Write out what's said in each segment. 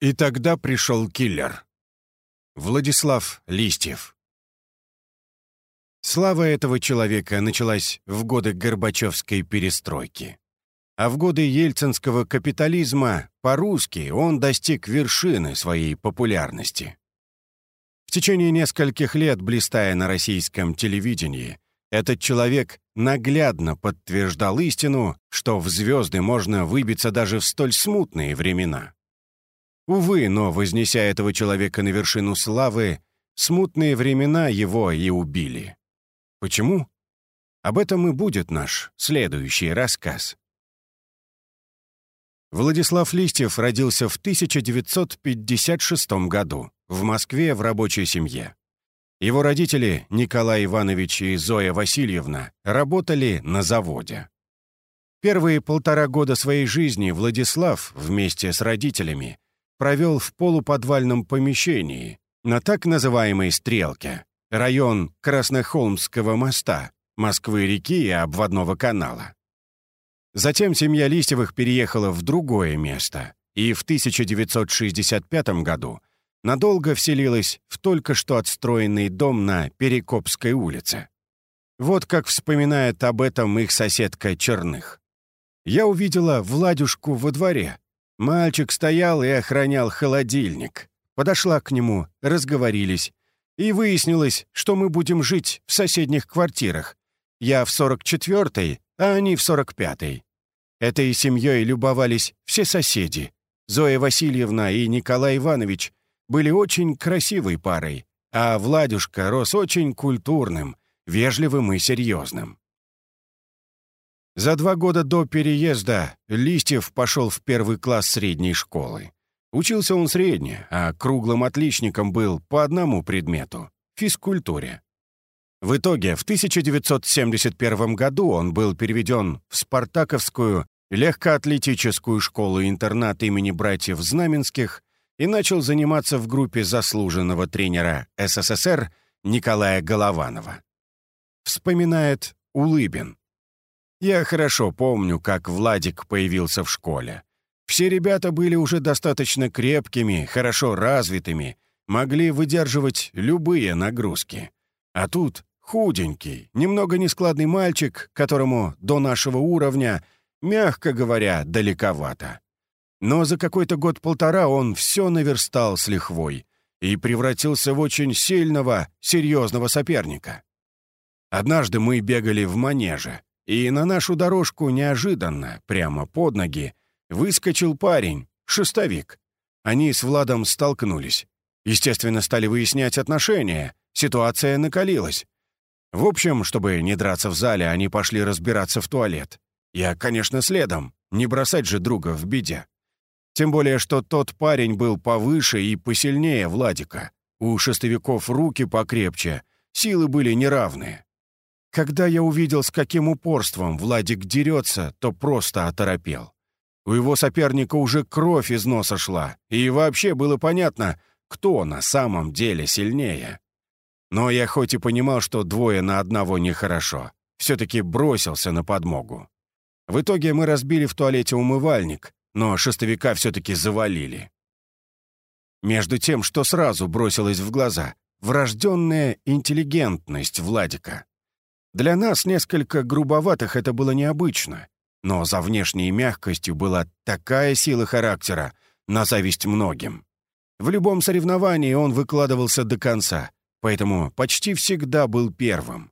И тогда пришел киллер. Владислав Листьев. Слава этого человека началась в годы Горбачевской перестройки. А в годы ельцинского капитализма по-русски он достиг вершины своей популярности. В течение нескольких лет, блистая на российском телевидении, этот человек наглядно подтверждал истину, что в звезды можно выбиться даже в столь смутные времена. Увы, но, вознеся этого человека на вершину славы, смутные времена его и убили. Почему? Об этом и будет наш следующий рассказ. Владислав Листьев родился в 1956 году в Москве в рабочей семье. Его родители, Николай Иванович и Зоя Васильевна, работали на заводе. Первые полтора года своей жизни Владислав вместе с родителями провел в полуподвальном помещении на так называемой «Стрелке», район Краснохолмского моста, Москвы-реки и обводного канала. Затем семья Листьевых переехала в другое место и в 1965 году надолго вселилась в только что отстроенный дом на Перекопской улице. Вот как вспоминает об этом их соседка Черных. «Я увидела Владюшку во дворе, Мальчик стоял и охранял холодильник. Подошла к нему, разговорились. И выяснилось, что мы будем жить в соседних квартирах. Я в 44-й, а они в 45-й. Этой семьей любовались все соседи. Зоя Васильевна и Николай Иванович были очень красивой парой, а Владюшка рос очень культурным, вежливым и серьезным. За два года до переезда Листьев пошел в первый класс средней школы. Учился он средне, а круглым отличником был по одному предмету — физкультуре. В итоге в 1971 году он был переведен в Спартаковскую легкоатлетическую школу-интернат имени братьев Знаменских и начал заниматься в группе заслуженного тренера СССР Николая Голованова. Вспоминает Улыбин. Я хорошо помню, как Владик появился в школе. Все ребята были уже достаточно крепкими, хорошо развитыми, могли выдерживать любые нагрузки. А тут худенький, немного нескладный мальчик, которому до нашего уровня, мягко говоря, далековато. Но за какой-то год-полтора он все наверстал с лихвой и превратился в очень сильного, серьезного соперника. Однажды мы бегали в манеже. И на нашу дорожку неожиданно, прямо под ноги, выскочил парень, шестовик. Они с Владом столкнулись. Естественно, стали выяснять отношения. Ситуация накалилась. В общем, чтобы не драться в зале, они пошли разбираться в туалет. Я, конечно, следом. Не бросать же друга в беде. Тем более, что тот парень был повыше и посильнее Владика. У шестовиков руки покрепче, силы были неравные. Когда я увидел, с каким упорством Владик дерется, то просто оторопел. У его соперника уже кровь из носа шла, и вообще было понятно, кто на самом деле сильнее. Но я хоть и понимал, что двое на одного нехорошо, все-таки бросился на подмогу. В итоге мы разбили в туалете умывальник, но шестовика все-таки завалили. Между тем, что сразу бросилось в глаза, врожденная интеллигентность Владика. Для нас, несколько грубоватых, это было необычно. Но за внешней мягкостью была такая сила характера, на зависть многим. В любом соревновании он выкладывался до конца, поэтому почти всегда был первым.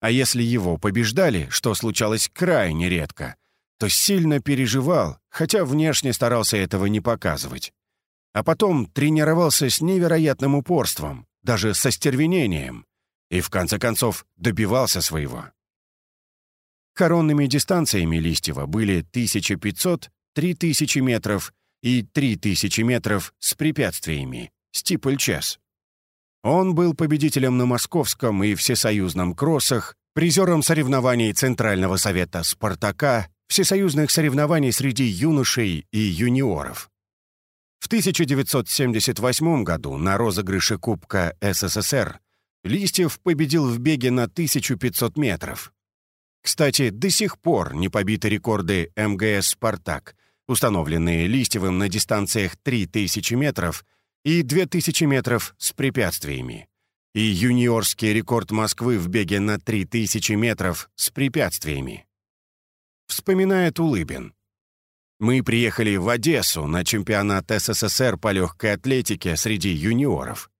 А если его побеждали, что случалось крайне редко, то сильно переживал, хотя внешне старался этого не показывать. А потом тренировался с невероятным упорством, даже со стервенением, и, в конце концов, добивался своего. Коронными дистанциями Листьева были 1500, 3000 метров и 3000 метров с препятствиями, стипль-час. Он был победителем на московском и всесоюзном кроссах, призером соревнований Центрального совета «Спартака», всесоюзных соревнований среди юношей и юниоров. В 1978 году на розыгрыше Кубка СССР Листьев победил в беге на 1500 метров. Кстати, до сих пор не побиты рекорды МГС «Спартак», установленные Листьевым на дистанциях 3000 метров и 2000 метров с препятствиями, и юниорский рекорд Москвы в беге на 3000 метров с препятствиями. Вспоминает Улыбин. Мы приехали в Одессу на чемпионат СССР по легкой атлетике среди юниоров.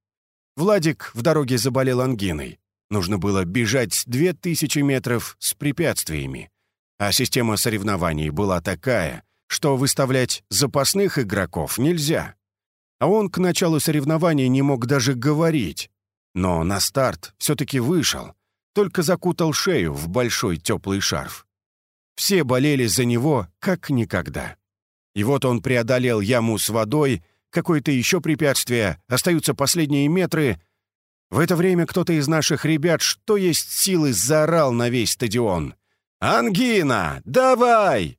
Владик в дороге заболел ангиной. Нужно было бежать 2000 метров с препятствиями. А система соревнований была такая, что выставлять запасных игроков нельзя. А он к началу соревнований не мог даже говорить. Но на старт все-таки вышел, только закутал шею в большой теплый шарф. Все болели за него как никогда. И вот он преодолел яму с водой, какое-то еще препятствие, остаются последние метры. В это время кто-то из наших ребят, что есть силы, заорал на весь стадион. «Ангина! Давай!»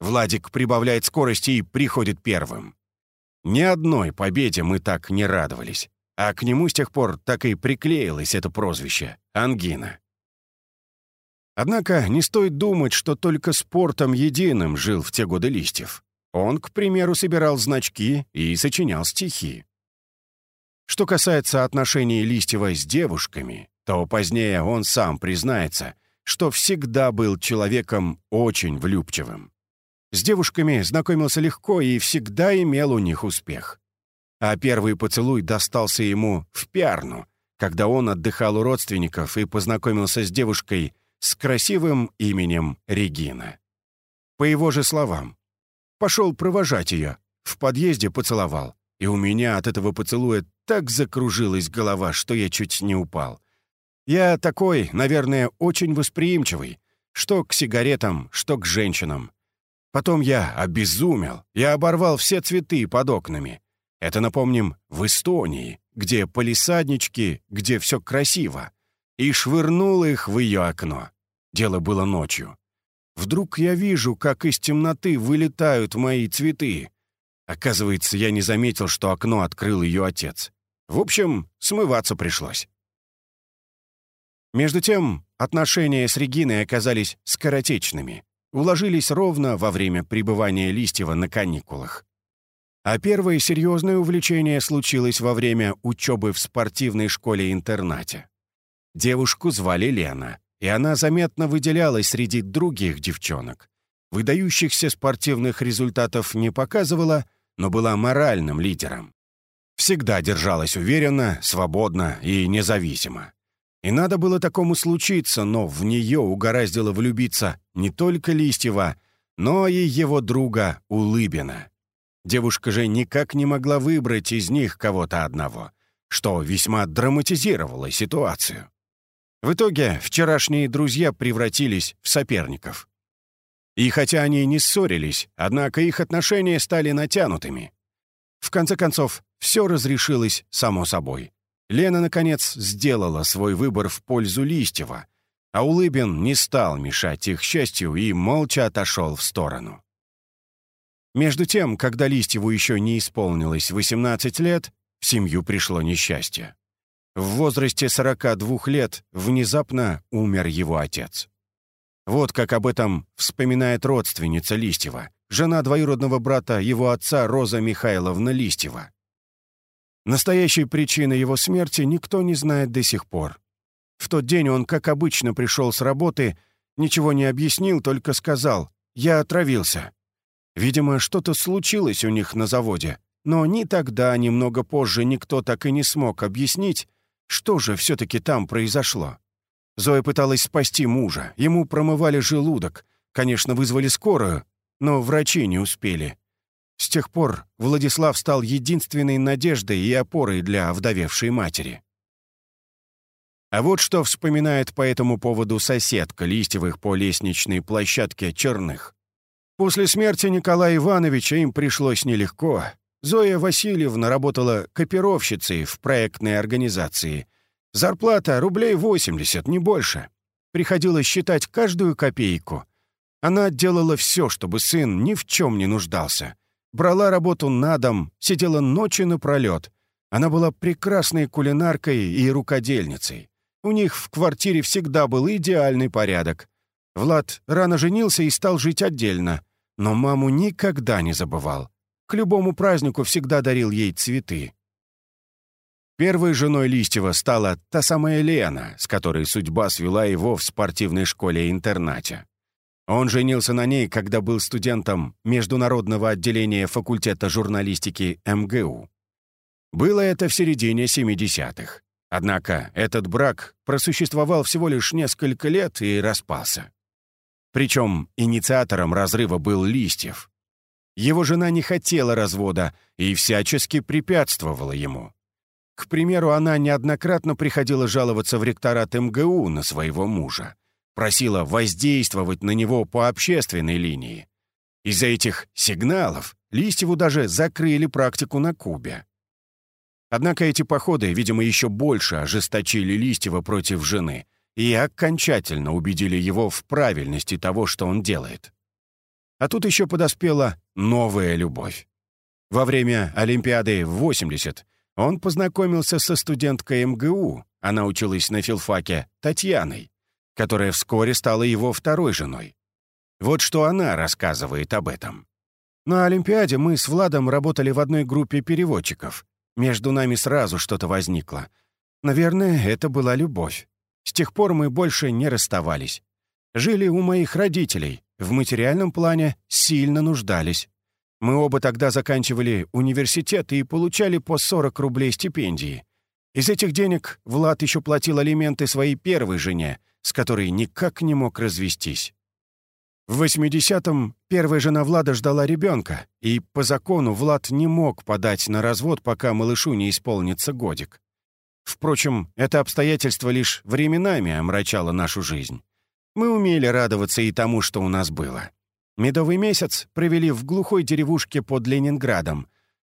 Владик прибавляет скорости и приходит первым. Ни одной победе мы так не радовались, а к нему с тех пор так и приклеилось это прозвище — Ангина. Однако не стоит думать, что только спортом единым жил в те годы Листьев. Он, к примеру, собирал значки и сочинял стихи. Что касается отношений Листьева с девушками, то позднее он сам признается, что всегда был человеком очень влюбчивым. С девушками знакомился легко и всегда имел у них успех. А первый поцелуй достался ему в Пиарну, когда он отдыхал у родственников и познакомился с девушкой с красивым именем Регина. По его же словам, пошел провожать ее, в подъезде поцеловал, и у меня от этого поцелуя так закружилась голова, что я чуть не упал. Я такой, наверное, очень восприимчивый, что к сигаретам, что к женщинам. Потом я обезумел, я оборвал все цветы под окнами. Это, напомним, в Эстонии, где полисаднички, где все красиво и швырнул их в ее окно. Дело было ночью. Вдруг я вижу, как из темноты вылетают мои цветы. Оказывается, я не заметил, что окно открыл ее отец. В общем, смываться пришлось. Между тем, отношения с Региной оказались скоротечными. Уложились ровно во время пребывания Листьева на каникулах. А первое серьезное увлечение случилось во время учебы в спортивной школе-интернате. Девушку звали Лена, и она заметно выделялась среди других девчонок. Выдающихся спортивных результатов не показывала, но была моральным лидером. Всегда держалась уверенно, свободно и независимо. И надо было такому случиться, но в нее угораздило влюбиться не только Листьева, но и его друга Улыбина. Девушка же никак не могла выбрать из них кого-то одного, что весьма драматизировало ситуацию. В итоге вчерашние друзья превратились в соперников. И хотя они не ссорились, однако их отношения стали натянутыми. В конце концов, все разрешилось само собой. Лена, наконец, сделала свой выбор в пользу Листьева, а Улыбин не стал мешать их счастью и молча отошел в сторону. Между тем, когда Листьеву еще не исполнилось 18 лет, в семью пришло несчастье. В возрасте 42 лет внезапно умер его отец. Вот как об этом вспоминает родственница Листьева, жена двоюродного брата его отца Роза Михайловна Листьева. Настоящей причины его смерти никто не знает до сих пор. В тот день он, как обычно, пришел с работы, ничего не объяснил, только сказал «Я отравился». Видимо, что-то случилось у них на заводе, но ни тогда, ни много позже никто так и не смог объяснить, что же все-таки там произошло? Зоя пыталась спасти мужа, ему промывали желудок, конечно, вызвали скорую, но врачи не успели. С тех пор Владислав стал единственной надеждой и опорой для овдовевшей матери. А вот что вспоминает по этому поводу соседка Листьевых по лестничной площадке Черных. После смерти Николая Ивановича им пришлось нелегко, Зоя Васильевна работала копировщицей в проектной организации. Зарплата рублей 80, не больше. Приходилось считать каждую копейку. Она делала все, чтобы сын ни в чем не нуждался. Брала работу на дом, сидела ночи напролет. Она была прекрасной кулинаркой и рукодельницей. У них в квартире всегда был идеальный порядок. Влад рано женился и стал жить отдельно. но маму никогда не забывал. К любому празднику всегда дарил ей цветы. Первой женой Листьева стала та самая Лена, с которой судьба свела его в спортивной школе-интернате. Он женился на ней, когда был студентом международного отделения факультета журналистики МГУ. Было это в середине 70-х. Однако этот брак просуществовал всего лишь несколько лет и распался. Причем инициатором разрыва был Листьев. Его жена не хотела развода и всячески препятствовала ему. К примеру, она неоднократно приходила жаловаться в ректорат МГУ на своего мужа просила воздействовать на него по общественной линии. Из-за этих сигналов Листьеву даже закрыли практику на Кубе. Однако эти походы, видимо, еще больше ожесточили Листьева против жены и окончательно убедили его в правильности того, что он делает. А тут еще подоспела новая любовь. Во время Олимпиады в 80 он познакомился со студенткой МГУ, она училась на филфаке, Татьяной которая вскоре стала его второй женой. Вот что она рассказывает об этом. На Олимпиаде мы с Владом работали в одной группе переводчиков. Между нами сразу что-то возникло. Наверное, это была любовь. С тех пор мы больше не расставались. Жили у моих родителей, в материальном плане сильно нуждались. Мы оба тогда заканчивали университет и получали по 40 рублей стипендии. Из этих денег Влад еще платил алименты своей первой жене, с которой никак не мог развестись. В 80-м первая жена Влада ждала ребенка, и по закону Влад не мог подать на развод, пока малышу не исполнится годик. Впрочем, это обстоятельство лишь временами омрачало нашу жизнь. Мы умели радоваться и тому, что у нас было. Медовый месяц провели в глухой деревушке под Ленинградом.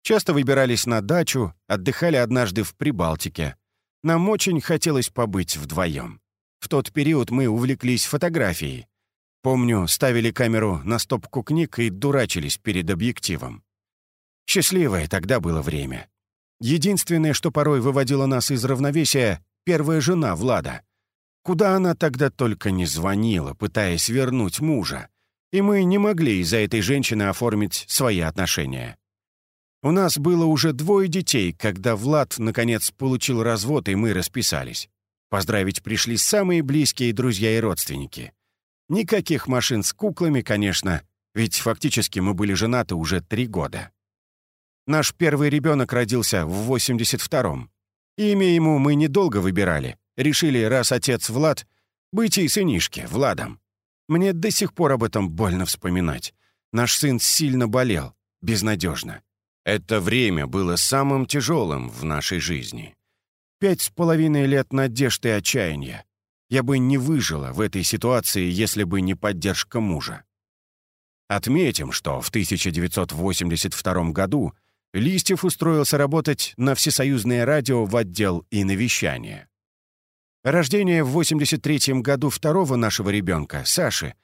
Часто выбирались на дачу, отдыхали однажды в Прибалтике. Нам очень хотелось побыть вдвоем. В тот период мы увлеклись фотографией. Помню, ставили камеру на стопку книг и дурачились перед объективом. Счастливое тогда было время. Единственное, что порой выводило нас из равновесия — первая жена Влада. Куда она тогда только не звонила, пытаясь вернуть мужа. И мы не могли из-за этой женщины оформить свои отношения. У нас было уже двое детей, когда Влад, наконец, получил развод, и мы расписались. Поздравить пришли самые близкие друзья и родственники. Никаких машин с куклами, конечно, ведь фактически мы были женаты уже три года. Наш первый ребенок родился в 82-м. Имя ему мы недолго выбирали. Решили, раз отец Влад, быть и сынишке, Владом. Мне до сих пор об этом больно вспоминать. Наш сын сильно болел, безнадежно. Это время было самым тяжелым в нашей жизни. Пять с половиной лет надежд и отчаяния. Я бы не выжила в этой ситуации, если бы не поддержка мужа. Отметим, что в 1982 году Листьев устроился работать на Всесоюзное радио в отдел и навещание. Рождение в 83 году второго нашего ребенка, Саши,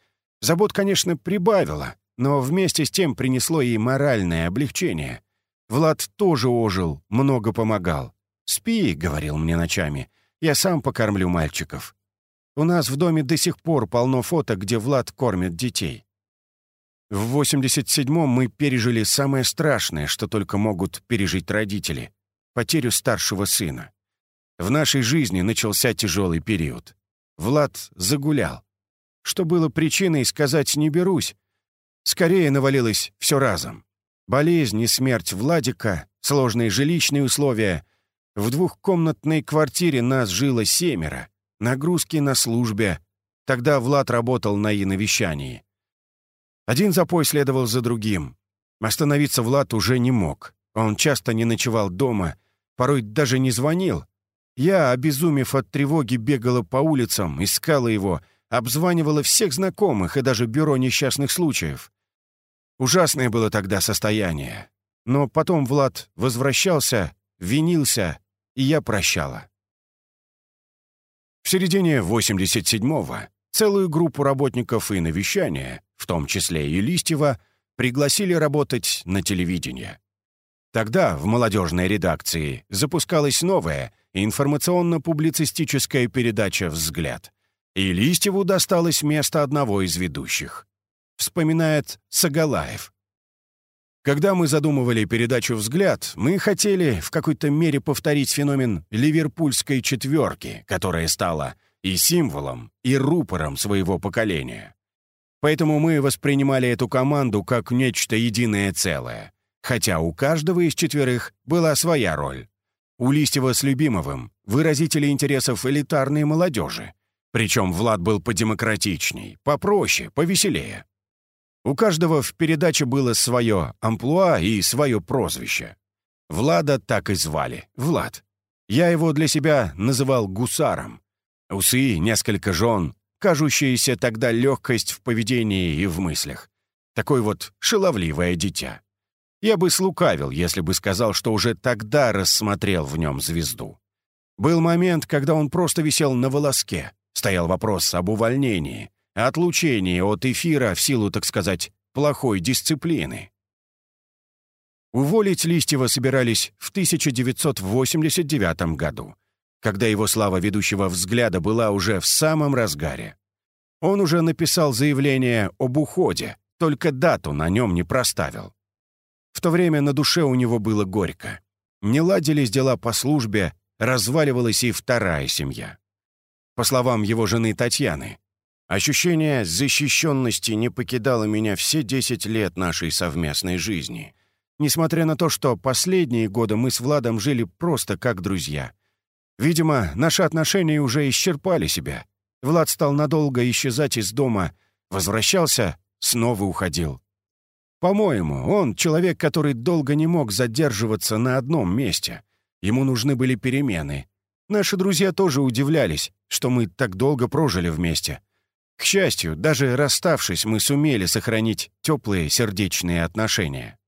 забот, конечно, прибавило, но вместе с тем принесло и моральное облегчение. Влад тоже ожил, много помогал. «Спи», — говорил мне ночами, — «я сам покормлю мальчиков». У нас в доме до сих пор полно фото, где Влад кормит детей. В 87-м мы пережили самое страшное, что только могут пережить родители — потерю старшего сына. В нашей жизни начался тяжелый период. Влад загулял. Что было причиной, сказать не берусь. Скорее навалилось все разом. Болезнь и смерть Владика, сложные жилищные условия, в двухкомнатной квартире нас жило семеро. Нагрузки на службе. Тогда Влад работал на иновещании. Один запой следовал за другим. Остановиться Влад уже не мог. Он часто не ночевал дома, порой даже не звонил. Я, обезумев от тревоги, бегала по улицам, искала его, обзванивала всех знакомых и даже бюро несчастных случаев. Ужасное было тогда состояние. Но потом Влад возвращался, винился, и я прощала. В середине 87-го целую группу работников и навещания, в том числе и Листьева, пригласили работать на телевидение. Тогда в молодежной редакции запускалась новая информационно-публицистическая передача «Взгляд», и Листьеву досталось место одного из ведущих. вспоминает Сагалаев. Когда мы задумывали передачу «Взгляд», мы хотели в какой-то мере повторить феномен ливерпульской четверки, которая стала и символом, и рупором своего поколения. Поэтому мы воспринимали эту команду как нечто единое целое, хотя у каждого из четверых была своя роль. У Листьева с Любимовым выразители интересов элитарной молодежи, причем Влад был подемократичней, попроще, повеселее. У каждого в передаче было свое амплуа и свое прозвище. Влада так и звали — Влад. Я его для себя называл гусаром. Усы, несколько жен, кажущаяся тогда легкость в поведении и в мыслях. Такое вот шаловливое дитя. Я бы слукавил, если бы сказал, что уже тогда рассмотрел в нем звезду. Был момент, когда он просто висел на волоске. Стоял вопрос об увольнении, отлучении от эфира в силу, так сказать, плохой дисциплины. Уволить Листьева собирались в 1989 году, когда его слава ведущего «Взгляда» была уже в самом разгаре. Он уже написал заявление об уходе, только дату на нем не проставил. В то время на душе у него было горько. Не ладились дела по службе, разваливалась и вторая семья. По словам его жены Татьяны, ощущение защищенности не покидало меня все 10 лет нашей совместной жизни. Несмотря на то, что последние годы мы с Владом жили просто как друзья. Видимо, наши отношения уже исчерпали себя. Влад стал надолго исчезать из дома, возвращался, снова уходил. По-моему, он человек, который долго не мог задерживаться на одном месте. Ему нужны были перемены. Наши друзья тоже удивлялись, что мы так долго прожили вместе. К счастью, даже расставшись, мы сумели сохранить теплые сердечные отношения.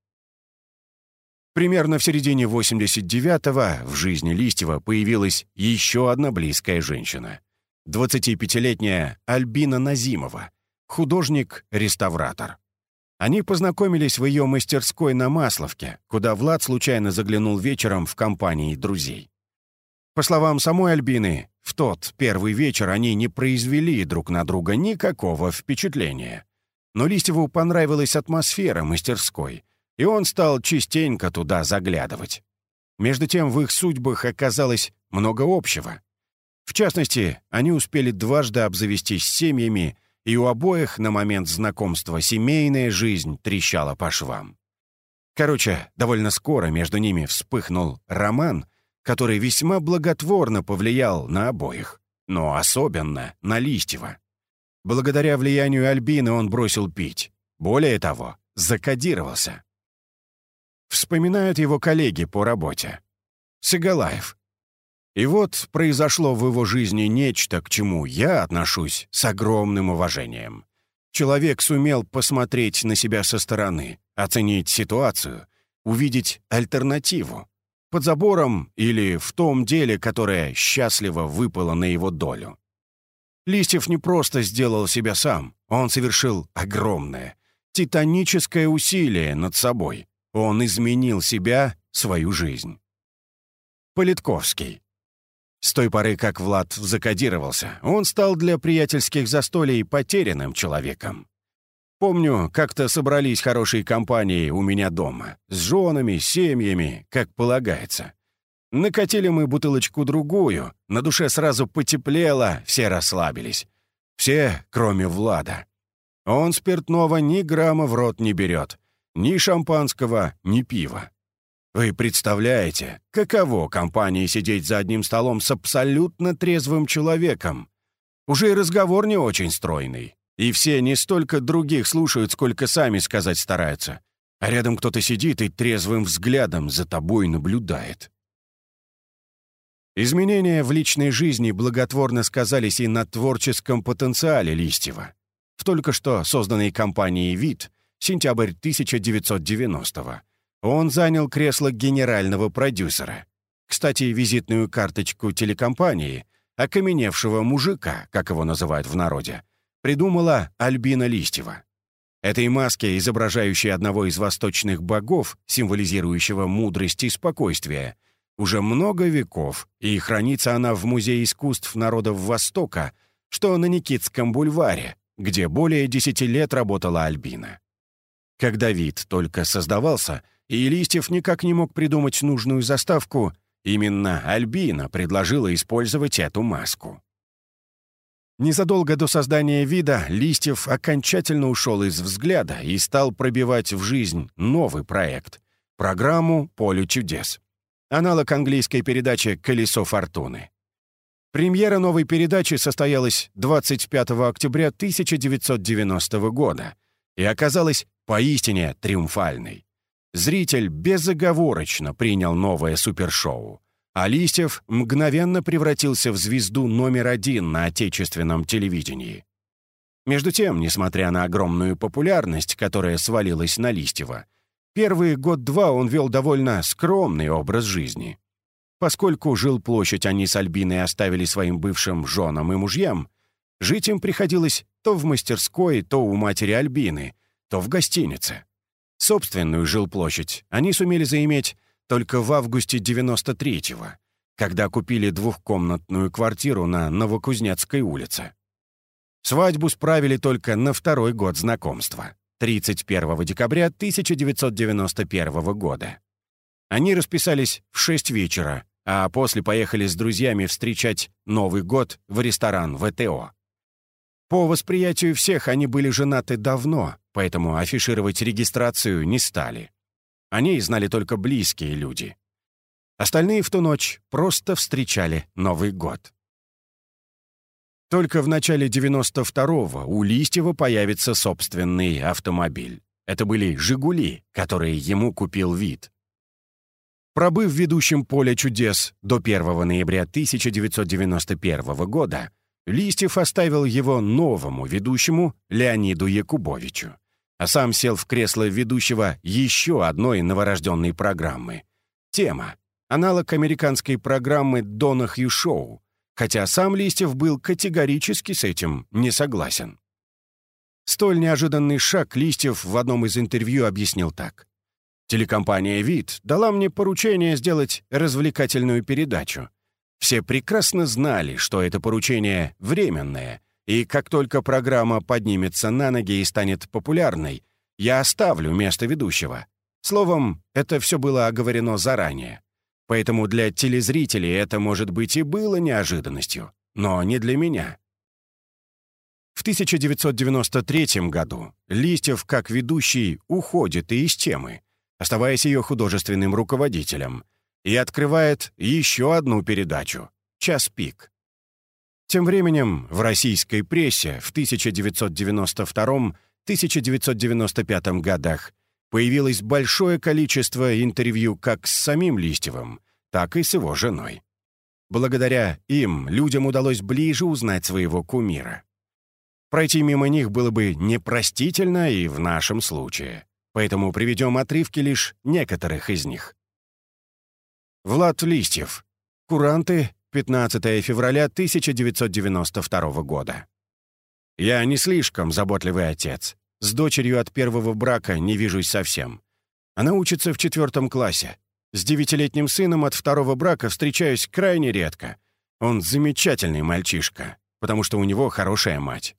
Примерно в середине 89-го в жизни Листьева появилась еще одна близкая женщина. 25-летняя Альбина Назимова, художник-реставратор. Они познакомились в ее мастерской на Масловке, куда Влад случайно заглянул вечером в компании друзей. По словам самой Альбины, в тот первый вечер они не произвели друг на друга никакого впечатления. Но Листьеву понравилась атмосфера мастерской, и он стал частенько туда заглядывать. Между тем в их судьбах оказалось много общего. В частности, они успели дважды обзавестись семьями и у обоих на момент знакомства семейная жизнь трещала по швам. Короче, довольно скоро между ними вспыхнул роман, который весьма благотворно повлиял на обоих, но особенно на Листьева. Благодаря влиянию Альбины он бросил пить. Более того, закодировался. Вспоминают его коллеги по работе. Сигалаев, и вот произошло в его жизни нечто, к чему я отношусь с огромным уважением. Человек сумел посмотреть на себя со стороны, оценить ситуацию, увидеть альтернативу. Под забором или в том деле, которое счастливо выпало на его долю. Листьев не просто сделал себя сам, он совершил огромное, титаническое усилие над собой. Он изменил себя, свою жизнь. Политковский. С той поры, как Влад закодировался, он стал для приятельских застолий потерянным человеком. Помню, как-то собрались хорошие компании у меня дома, с женами, семьями, как полагается. Накатили мы бутылочку-другую, на душе сразу потеплело, все расслабились. Все, кроме Влада. Он спиртного ни грамма в рот не берет, ни шампанского, ни пива. Вы представляете, каково компании сидеть за одним столом с абсолютно трезвым человеком? Уже и разговор не очень стройный. И все не столько других слушают, сколько сами сказать стараются. А рядом кто-то сидит и трезвым взглядом за тобой наблюдает. Изменения в личной жизни благотворно сказались и на творческом потенциале Листьева. В только что созданной компанией «Вид» сентябрь 1990 го он занял кресло генерального продюсера. Кстати, визитную карточку телекомпании, окаменевшего мужика, как его называют в народе, придумала Альбина Листьева. Этой маске, изображающей одного из восточных богов, символизирующего мудрость и спокойствие, уже много веков, и хранится она в Музее искусств народов Востока, что на Никитском бульваре, где более 10 лет работала Альбина. Когда вид только создавался, и Листьев никак не мог придумать нужную заставку, именно Альбина предложила использовать эту маску. Незадолго до создания вида Листьев окончательно ушел из взгляда и стал пробивать в жизнь новый проект — программу «Поле чудес». Аналог английской передачи «Колесо фортуны». Премьера новой передачи состоялась 25 октября 1990 года и оказалась поистине триумфальной. Зритель безоговорочно принял новое супершоу, а мгновенно превратился в звезду номер один на отечественном телевидении. Между тем, несмотря на огромную популярность, которая свалилась на Листьева, первый год-два он вел довольно скромный образ жизни. Поскольку жилплощадь они с Альбиной оставили своим бывшим женам и мужьям, жить им приходилось то в мастерской, то у матери Альбины, то в гостинице. Собственную жилплощадь они сумели заиметь только в августе 93-го, когда купили двухкомнатную квартиру на Новокузнецкой улице. Свадьбу справили только на второй год знакомства, 31 декабря 1991 года. Они расписались в 6 вечера, а после поехали с друзьями встречать Новый год в ресторан ВТО. По восприятию всех они были женаты давно, поэтому афишировать регистрацию не стали. О ней знали только близкие люди. Остальные в ту ночь просто встречали Новый год. Только в начале 92-го у Листьева появится собственный автомобиль. Это были «Жигули», которые ему купил вид. Пробыв ведущим «Поле чудес» до 1 ноября 1991 года, Листьев оставил его новому ведущему Леониду Якубовичу, а сам сел в кресло ведущего еще одной новорожденной программы. Тема — аналог американской программы «Дона Хью Шоу», хотя сам Листьев был категорически с этим не согласен. Столь неожиданный шаг Листьев в одном из интервью объяснил так. «Телекомпания «Вид» дала мне поручение сделать развлекательную передачу — все прекрасно знали, что это поручение временное, и как только программа поднимется на ноги и станет популярной, я оставлю место ведущего. Словом, это все было оговорено заранее. Поэтому для телезрителей это, может быть, и было неожиданностью, но не для меня. В 1993 году Листьев, как ведущий, уходит и из темы, оставаясь ее художественным руководителем, и открывает еще одну передачу «Час пик». Тем временем в российской прессе в 1992-1995 годах появилось большое количество интервью как с самим Листьевым, так и с его женой. Благодаря им людям удалось ближе узнать своего кумира. Пройти мимо них было бы непростительно и в нашем случае, поэтому приведем отрывки лишь некоторых из них. Влад Листьев. Куранты. 15 февраля 1992 года. Я не слишком заботливый отец. С дочерью от первого брака не вижусь совсем. Она учится в четвертом классе. С девятилетним сыном от второго брака встречаюсь крайне редко. Он замечательный мальчишка, потому что у него хорошая мать.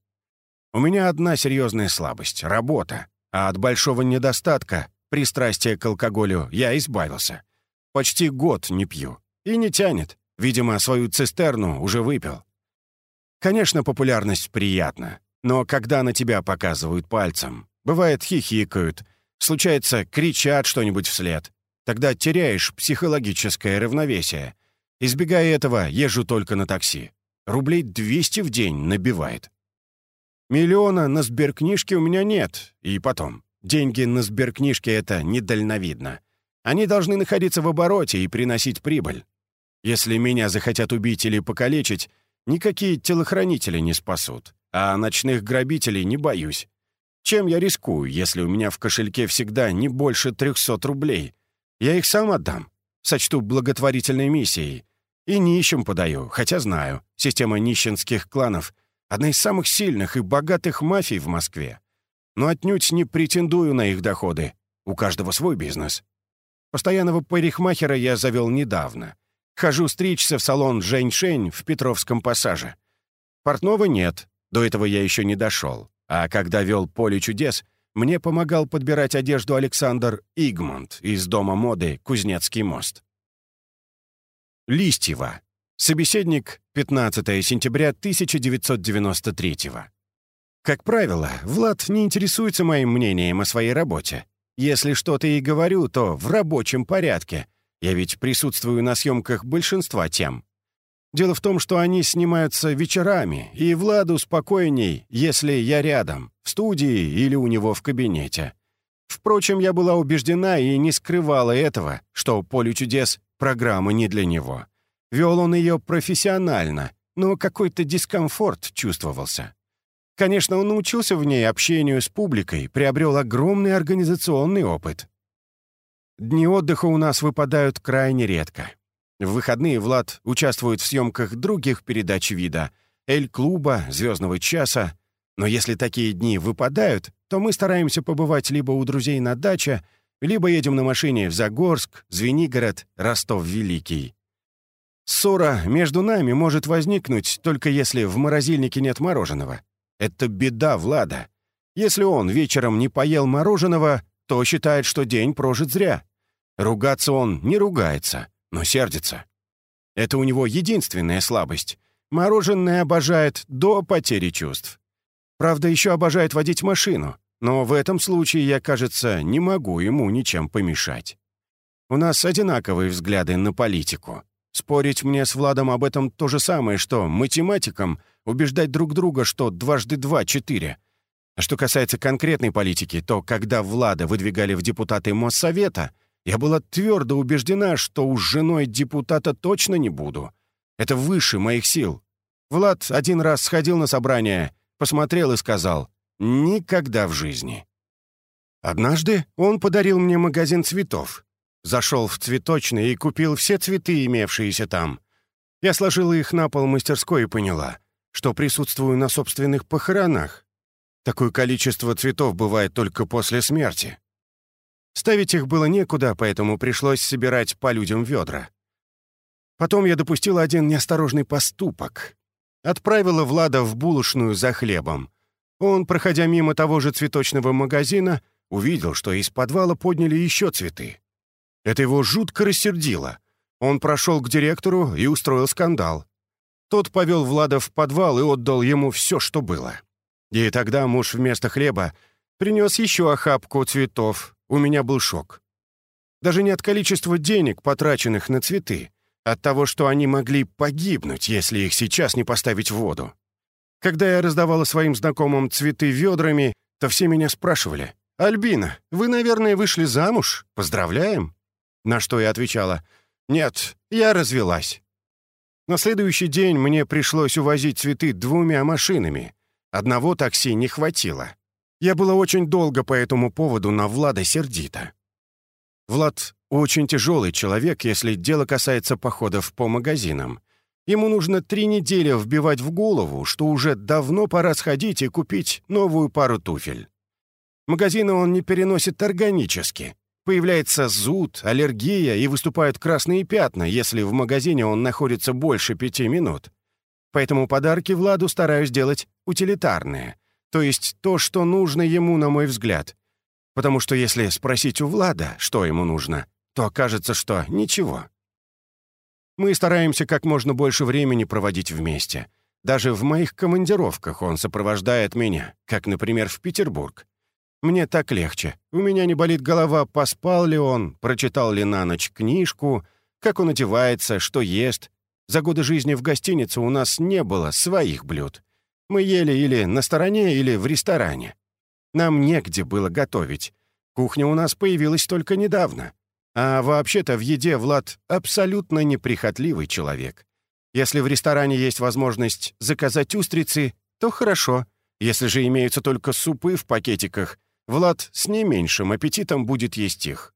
У меня одна серьезная слабость — работа, а от большого недостатка, пристрастия к алкоголю, я избавился — Почти год не пью. И не тянет. Видимо, свою цистерну уже выпил. Конечно, популярность приятна. Но когда на тебя показывают пальцем, бывает хихикают, случается кричат что-нибудь вслед, тогда теряешь психологическое равновесие. Избегая этого, езжу только на такси. Рублей 200 в день набивает. Миллиона на сберкнижке у меня нет. И потом, деньги на сберкнижке — это недальновидно. Они должны находиться в обороте и приносить прибыль. Если меня захотят убить или покалечить, никакие телохранители не спасут, а ночных грабителей не боюсь. Чем я рискую, если у меня в кошельке всегда не больше 300 рублей? Я их сам отдам, сочту благотворительной миссией. И нищим подаю, хотя знаю, система нищенских кланов — одна из самых сильных и богатых мафий в Москве. Но отнюдь не претендую на их доходы. У каждого свой бизнес. Постоянного парикмахера я завел недавно. Хожу стричься в салон «Жень-Шень» в Петровском пассаже. Портного нет. До этого я еще не дошел. А когда вел «Поле чудес», мне помогал подбирать одежду Александр Игмунд из дома моды «Кузнецкий мост». Листьева. Собеседник 15 сентября 1993 Как правило, Влад не интересуется моим мнением о своей работе. Если что-то и говорю, то в рабочем порядке. Я ведь присутствую на съемках большинства тем. Дело в том, что они снимаются вечерами, и Владу спокойней, если я рядом, в студии или у него в кабинете. Впрочем, я была убеждена и не скрывала этого, что «Поле чудес» — программа не для него. Вел он ее профессионально, но какой-то дискомфорт чувствовался. Конечно, он научился в ней общению с публикой, приобрел огромный организационный опыт. Дни отдыха у нас выпадают крайне редко. В выходные Влад участвует в съемках других передач вида «Эль-клуба», «Звездного часа». Но если такие дни выпадают, то мы стараемся побывать либо у друзей на даче, либо едем на машине в Загорск, Звенигород, Ростов-Великий. Ссора между нами может возникнуть только если в морозильнике нет мороженого. Это беда Влада. Если он вечером не поел мороженого, то считает, что день прожит зря. Ругаться он не ругается но сердится. Это у него единственная слабость. Мороженое обожает до потери чувств. Правда, еще обожает водить машину, но в этом случае я, кажется, не могу ему ничем помешать. У нас одинаковые взгляды на политику. Спорить мне с Владом об этом то же самое, что математикам убеждать друг друга, что дважды два — четыре. А что касается конкретной политики, то когда Влада выдвигали в депутаты Моссовета — я была твердо убеждена, что уж женой депутата точно не буду. Это выше моих сил. Влад один раз сходил на собрание, посмотрел и сказал «Никогда в жизни». Однажды он подарил мне магазин цветов. Зашел в цветочный и купил все цветы, имевшиеся там. Я сложила их на пол мастерской и поняла, что присутствую на собственных похоронах. Такое количество цветов бывает только после смерти. Ставить их было некуда, поэтому пришлось собирать по людям ведра. Потом я допустила один неосторожный поступок. Отправила Влада в булочную за хлебом. Он, проходя мимо того же цветочного магазина, увидел, что из подвала подняли еще цветы. Это его жутко рассердило. Он прошел к директору и устроил скандал. Тот повел Влада в подвал и отдал ему все, что было. И тогда муж вместо хлеба принес еще охапку цветов, у меня был шок. Даже не от количества денег, потраченных на цветы, от того, что они могли погибнуть, если их сейчас не поставить в воду. Когда я раздавала своим знакомым цветы ведрами, то все меня спрашивали, «Альбина, вы, наверное, вышли замуж? Поздравляем!» На что я отвечала, «Нет, я развелась». На следующий день мне пришлось увозить цветы двумя машинами. Одного такси не хватило. Я была очень долго по этому поводу на Влада сердита. Влад очень тяжелый человек, если дело касается походов по магазинам. Ему нужно три недели вбивать в голову, что уже давно пора сходить и купить новую пару туфель. Магазины он не переносит органически. Появляется зуд, аллергия и выступают красные пятна, если в магазине он находится больше пяти минут. Поэтому подарки Владу стараюсь делать утилитарные — то есть то, что нужно ему, на мой взгляд. Потому что если спросить у Влада, что ему нужно, то окажется, что ничего. Мы стараемся как можно больше времени проводить вместе. Даже в моих командировках он сопровождает меня, как, например, в Петербург. Мне так легче. У меня не болит голова, поспал ли он, прочитал ли на ночь книжку, как он одевается, что ест. За годы жизни в гостинице у нас не было своих блюд. Мы ели или на стороне, или в ресторане. Нам негде было готовить. Кухня у нас появилась только недавно. А вообще-то в еде Влад абсолютно неприхотливый человек. Если в ресторане есть возможность заказать устрицы, то хорошо. Если же имеются только супы в пакетиках, Влад с не меньшим аппетитом будет есть их.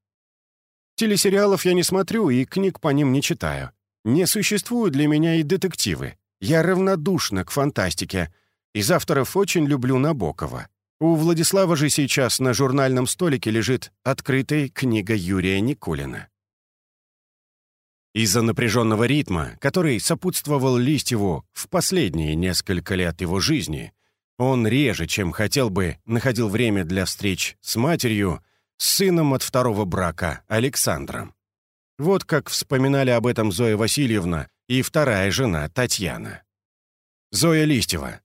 Телесериалов я не смотрю и книг по ним не читаю. Не существуют для меня и детективы. Я равнодушна к фантастике. Из авторов очень люблю Набокова. У Владислава же сейчас на журнальном столике лежит открытая книга Юрия Никулина. Из-за напряженного ритма, который сопутствовал Листьеву в последние несколько лет его жизни, Он реже, чем хотел бы, находил время для встреч с матерью, с сыном от второго брака, Александром. Вот как вспоминали об этом Зоя Васильевна и вторая жена, Татьяна. Зоя Листьева.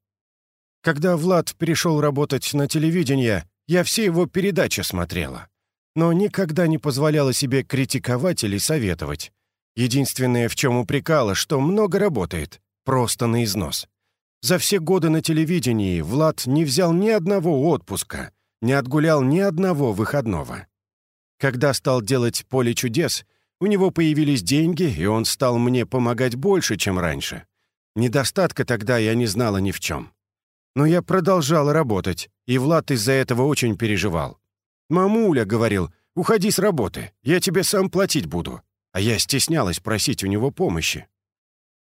Когда Влад перешел работать на телевидение, я все его передачи смотрела, но никогда не позволяла себе критиковать или советовать. Единственное, в чем упрекала, что много работает, просто на износ. За все годы на телевидении Влад не взял ни одного отпуска, не отгулял ни одного выходного. Когда стал делать «Поле чудес», у него появились деньги, и он стал мне помогать больше, чем раньше. Недостатка тогда я не знала ни в чем. Но я продолжала работать, и Влад из-за этого очень переживал. «Мамуля», — говорил, — «уходи с работы, я тебе сам платить буду». А я стеснялась просить у него помощи.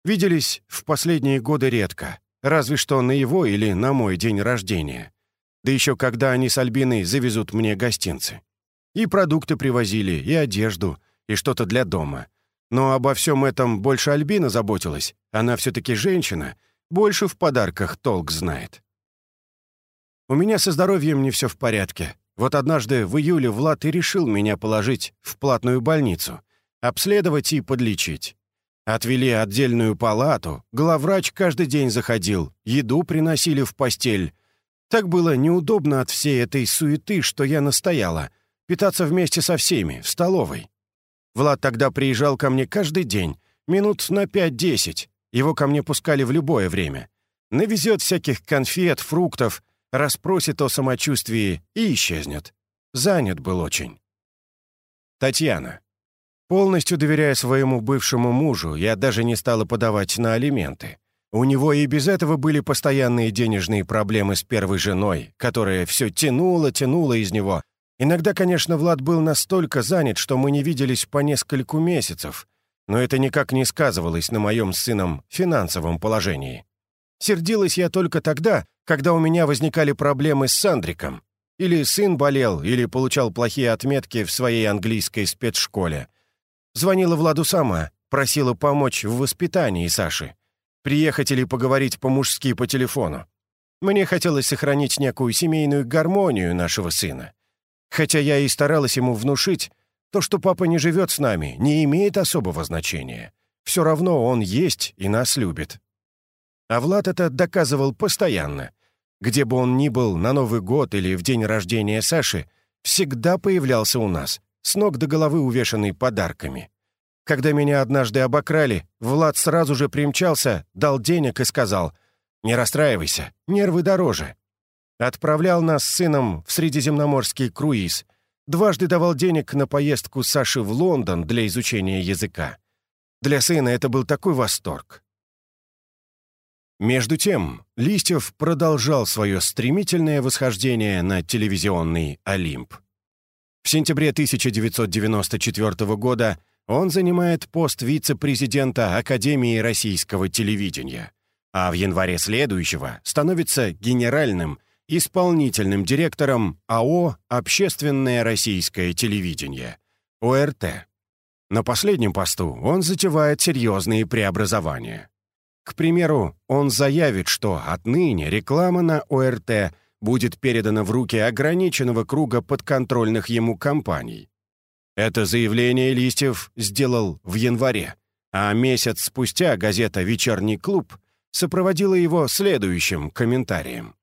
Виделись в последние годы редко, разве что на его или на мой день рождения. Да еще когда они с Альбиной завезут мне гостинцы. И продукты привозили, и одежду, и что-то для дома. Но обо всем этом больше Альбина заботилась. Она все-таки женщина, больше в подарках толк знает. У меня со здоровьем не все в порядке. Вот однажды в июле Влад и решил меня положить в платную больницу, обследовать и подлечить. Отвели отдельную палату, главврач каждый день заходил, еду приносили в постель. Так было неудобно от всей этой суеты, что я настояла. Питаться вместе со всеми, в столовой. Влад тогда приезжал ко мне каждый день, минут на 5-10. Его ко мне пускали в любое время. Навезет всяких конфет, фруктов, расспросит о самочувствии и исчезнет. Занят был очень. Татьяна. Полностью доверяя своему бывшему мужу, я даже не стала подавать на алименты. У него и без этого были постоянные денежные проблемы с первой женой, которая все тянула, тянула из него. Иногда, конечно, Влад был настолько занят, что мы не виделись по нескольку месяцев, но это никак не сказывалось на моем с сыном финансовом положении. Сердилась я только тогда, когда у меня возникали проблемы с Сандриком. Или сын болел, или получал плохие отметки в своей английской спецшколе. Звонила Владу сама, просила помочь в воспитании Саши. Приехать или поговорить по-мужски по телефону. Мне хотелось сохранить некую семейную гармонию нашего сына. Хотя я и старалась ему внушить, то, что папа не живет с нами, не имеет особого значения. Все равно он есть и нас любит. А Влад это доказывал постоянно. Где бы он ни был, на Новый год или в день рождения Саши, всегда появлялся у нас, с ног до головы увешанный подарками. Когда меня однажды обокрали, Влад сразу же примчался, дал денег и сказал «Не расстраивайся, нервы дороже». Отправлял нас с сыном в средиземноморский круиз. Дважды давал денег на поездку Саши в Лондон для изучения языка. Для сына это был такой восторг. Между тем, Листьев продолжал свое стремительное восхождение на телевизионный Олимп. В сентябре 1994 года он занимает пост вице-президента Академии российского телевидения, а в январе следующего становится генеральным исполнительным директором АО «Общественное российское телевидение» ОРТ. На последнем посту он затевает серьезные преобразования. К примеру, он заявит, что отныне реклама на ОРТ – будет передано в руки ограниченного круга подконтрольных ему компаний. Это заявление Листьев сделал в январе, а месяц спустя газета «Вечерний клуб» сопроводила его следующим комментарием.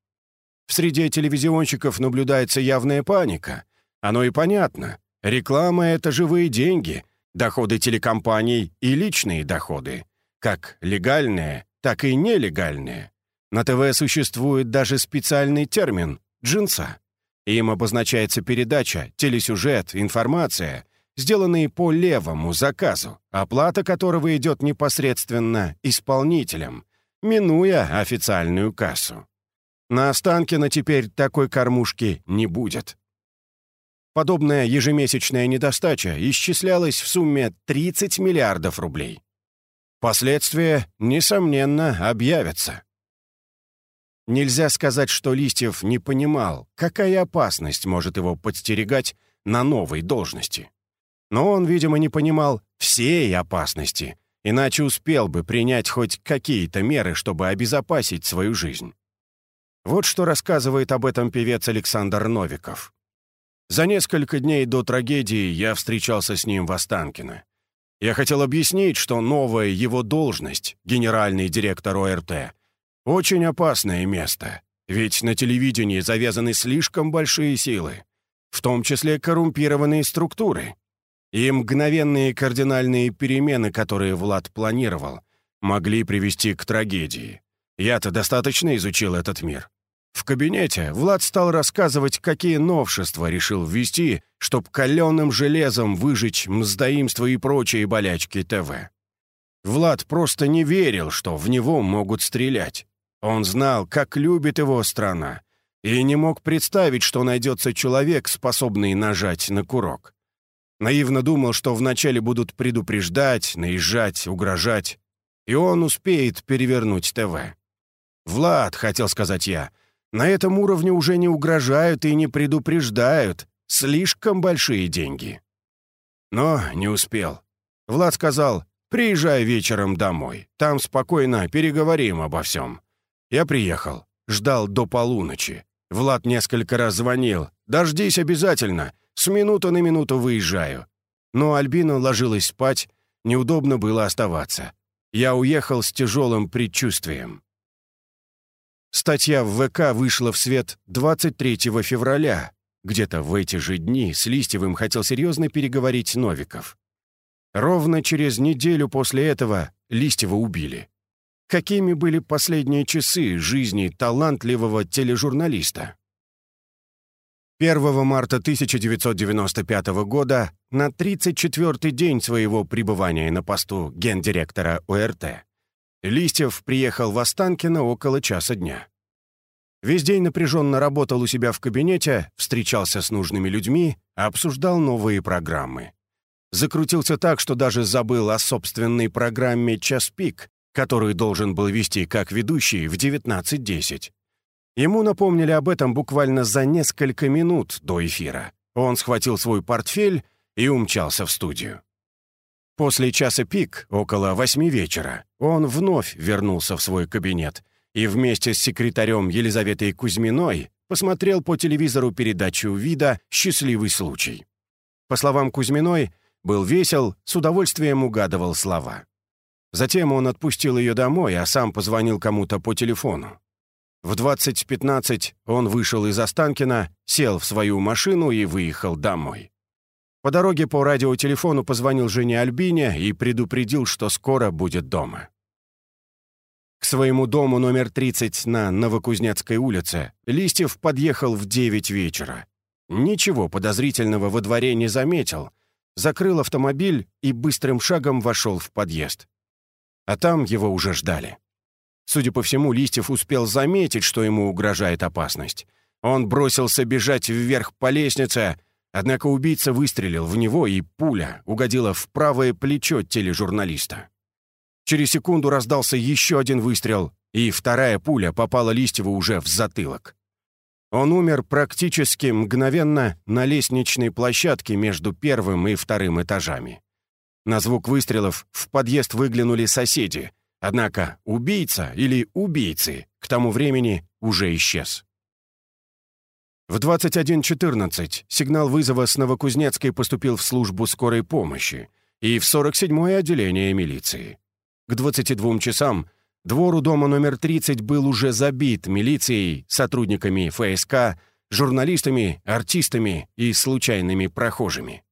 В среде телевизионщиков наблюдается явная паника. Оно и понятно. Реклама — это живые деньги, доходы телекомпаний и личные доходы, как легальные, так и нелегальные. На ТВ существует даже специальный термин «джинса». Им обозначается передача, телесюжет, информация, сделанные по левому заказу, оплата которого идет непосредственно исполнителям, минуя официальную кассу. На Останкино теперь такой кормушки не будет. Подобная ежемесячная недостача исчислялась в сумме 30 миллиардов рублей. Последствия, несомненно, объявятся. Нельзя сказать, что Листьев не понимал, какая опасность может его подстерегать на новой должности. Но он, видимо, не понимал всей опасности, иначе успел бы принять хоть какие-то меры, чтобы обезопасить свою жизнь. Вот что рассказывает об этом певец Александр Новиков. За несколько дней до трагедии я встречался с ним в Останкино. Я хотел объяснить, что новая его должность, генеральный директор ОРТ, очень опасное место, ведь на телевидении завязаны слишком большие силы, в том числе коррумпированные структуры. И мгновенные кардинальные перемены, которые Влад планировал, могли привести к трагедии. Я-то достаточно изучил этот мир. В кабинете Влад стал рассказывать, какие новшества решил ввести, чтоб каленым железом выжечь мздоимство и прочие болячки ТВ. Влад просто не верил, что в него могут стрелять. Он знал, как любит его страна, и не мог представить, что найдется человек, способный нажать на курок. Наивно думал, что вначале будут предупреждать, наезжать, угрожать, и он успеет перевернуть ТВ. «Влад», — хотел сказать я, — на этом уровне уже не угрожают и не предупреждают. Слишком большие деньги. Но не успел. Влад сказал, «Приезжай вечером домой. Там спокойно переговорим обо всем». Я приехал. Ждал до полуночи. Влад несколько раз звонил. «Дождись обязательно. С минуты на минуту выезжаю». Но Альбина ложилась спать. Неудобно было оставаться. Я уехал с тяжелым предчувствием. Статья в ВК вышла в свет 23 февраля. Где-то в эти же дни с Листьевым хотел серьезно переговорить Новиков. Ровно через неделю после этого Листьева убили. Какими были последние часы жизни талантливого тележурналиста? 1 марта 1995 года, на 34-й день своего пребывания на посту гендиректора ОРТ, Листьев приехал в Останкино около часа дня. Весь день напряженно работал у себя в кабинете, встречался с нужными людьми, обсуждал новые программы. Закрутился так, что даже забыл о собственной программе «Час пик», которую должен был вести как ведущий в 19.10. Ему напомнили об этом буквально за несколько минут до эфира. Он схватил свой портфель и умчался в студию. После часа пик, около восьми вечера, он вновь вернулся в свой кабинет и вместе с секретарем Елизаветой Кузьминой посмотрел по телевизору передачу «Вида. Счастливый случай». По словам Кузьминой, был весел, с удовольствием угадывал слова. Затем он отпустил ее домой, а сам позвонил кому-то по телефону. В 20.15 он вышел из Останкина, сел в свою машину и выехал домой. По дороге по радиотелефону позвонил жене Альбине и предупредил, что скоро будет дома. К своему дому номер 30 на Новокузнецкой улице Листьев подъехал в 9 вечера. Ничего подозрительного во дворе не заметил. Закрыл автомобиль и быстрым шагом вошел в подъезд. А там его уже ждали. Судя по всему, Листьев успел заметить, что ему угрожает опасность. Он бросился бежать вверх по лестнице, Однако убийца выстрелил в него, и пуля угодила в правое плечо тележурналиста. Через секунду раздался еще один выстрел, и вторая пуля попала Листьеву уже в затылок. Он умер практически мгновенно на лестничной площадке между первым и вторым этажами. На звук выстрелов в подъезд выглянули соседи, однако убийца или убийцы к тому времени уже исчез. В 21.14 сигнал вызова с Новокузнецкой поступил в службу скорой помощи и в 47-е отделение милиции. К 22 часам двор у дома номер 30 был уже забит милицией, сотрудниками ФСК, журналистами, артистами и случайными прохожими.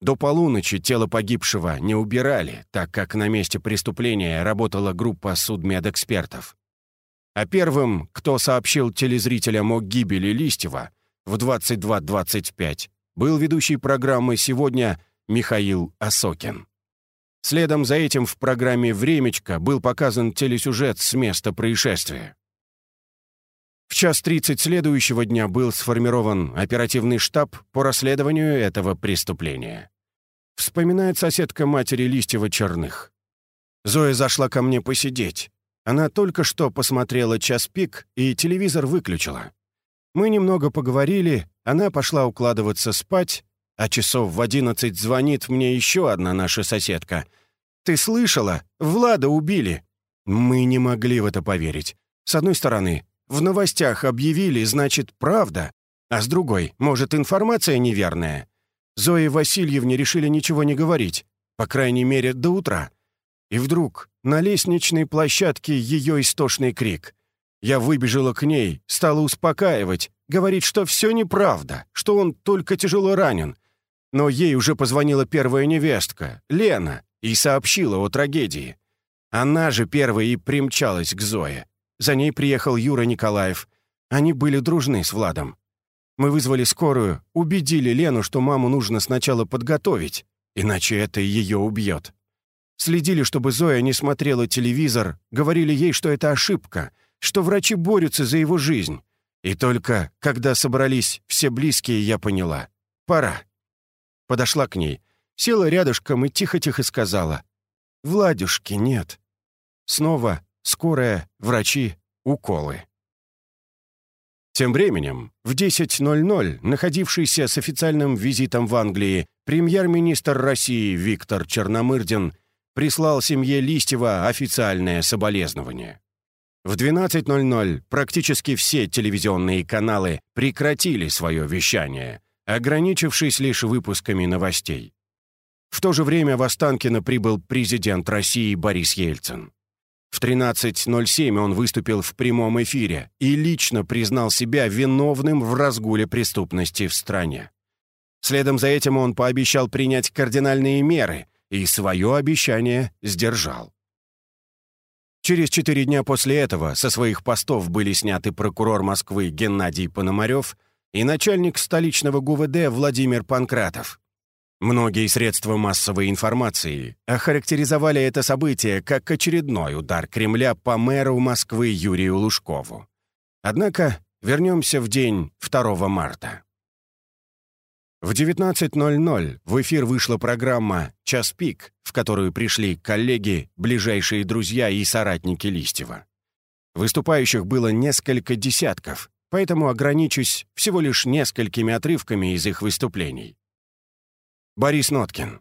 До полуночи тело погибшего не убирали, так как на месте преступления работала группа судмедэкспертов. А первым, кто сообщил телезрителям о гибели Листьева в 22.25, был ведущий программы «Сегодня» Михаил Осокин. Следом за этим в программе «Времечко» был показан телесюжет с места происшествия. В час 30 следующего дня был сформирован оперативный штаб по расследованию этого преступления. Вспоминает соседка матери Листьева Черных. Зоя зашла ко мне посидеть. Она только что посмотрела час пик и телевизор выключила. Мы немного поговорили, она пошла укладываться спать, а часов в одиннадцать звонит мне еще одна наша соседка. «Ты слышала? Влада убили!» Мы не могли в это поверить. С одной стороны, в новостях объявили, значит, правда, а с другой, может, информация неверная. Зое Васильевне решили ничего не говорить, по крайней мере, до утра. И вдруг на лестничной площадке ее истошный крик. Я выбежала к ней, стала успокаивать, говорить, что все неправда, что он только тяжело ранен. Но ей уже позвонила первая невестка, Лена, и сообщила о трагедии. Она же первой и примчалась к Зое. За ней приехал Юра Николаев. Они были дружны с Владом. Мы вызвали скорую, убедили Лену, что маму нужно сначала подготовить, иначе это ее убьет. Следили, чтобы Зоя не смотрела телевизор, говорили ей, что это ошибка, что врачи борются за его жизнь. И только, когда собрались все близкие, я поняла. Пора. Подошла к ней, села рядышком и тихо-тихо сказала. «Владюшки нет». Снова скорая, врачи, уколы. Тем временем, в 10.00, находившийся с официальным визитом в Англии, премьер-министр России Виктор Черномырдин прислал семье Листьева официальное соболезнование. В 12.00 практически все телевизионные каналы прекратили свое вещание, ограничившись лишь выпусками новостей. В то же время в Останкино прибыл президент России Борис Ельцин. В 13.07 он выступил в прямом эфире и лично признал себя виновным в разгуле преступности в стране. Следом за этим он пообещал принять кардинальные меры и свое обещание сдержал. Через четыре дня после этого со своих постов были сняты прокурор Москвы Геннадий Пономарев и начальник столичного ГУВД Владимир Панкратов. Многие средства массовой информации охарактеризовали это событие как очередной удар Кремля по мэру Москвы Юрию Лужкову. Однако вернемся в день 2 марта. В 19.00 в эфир вышла программа «Час пик», в которую пришли коллеги, ближайшие друзья и соратники Листьева. Выступающих было несколько десятков, поэтому ограничусь всего лишь несколькими отрывками из их выступлений. Борис Ноткин.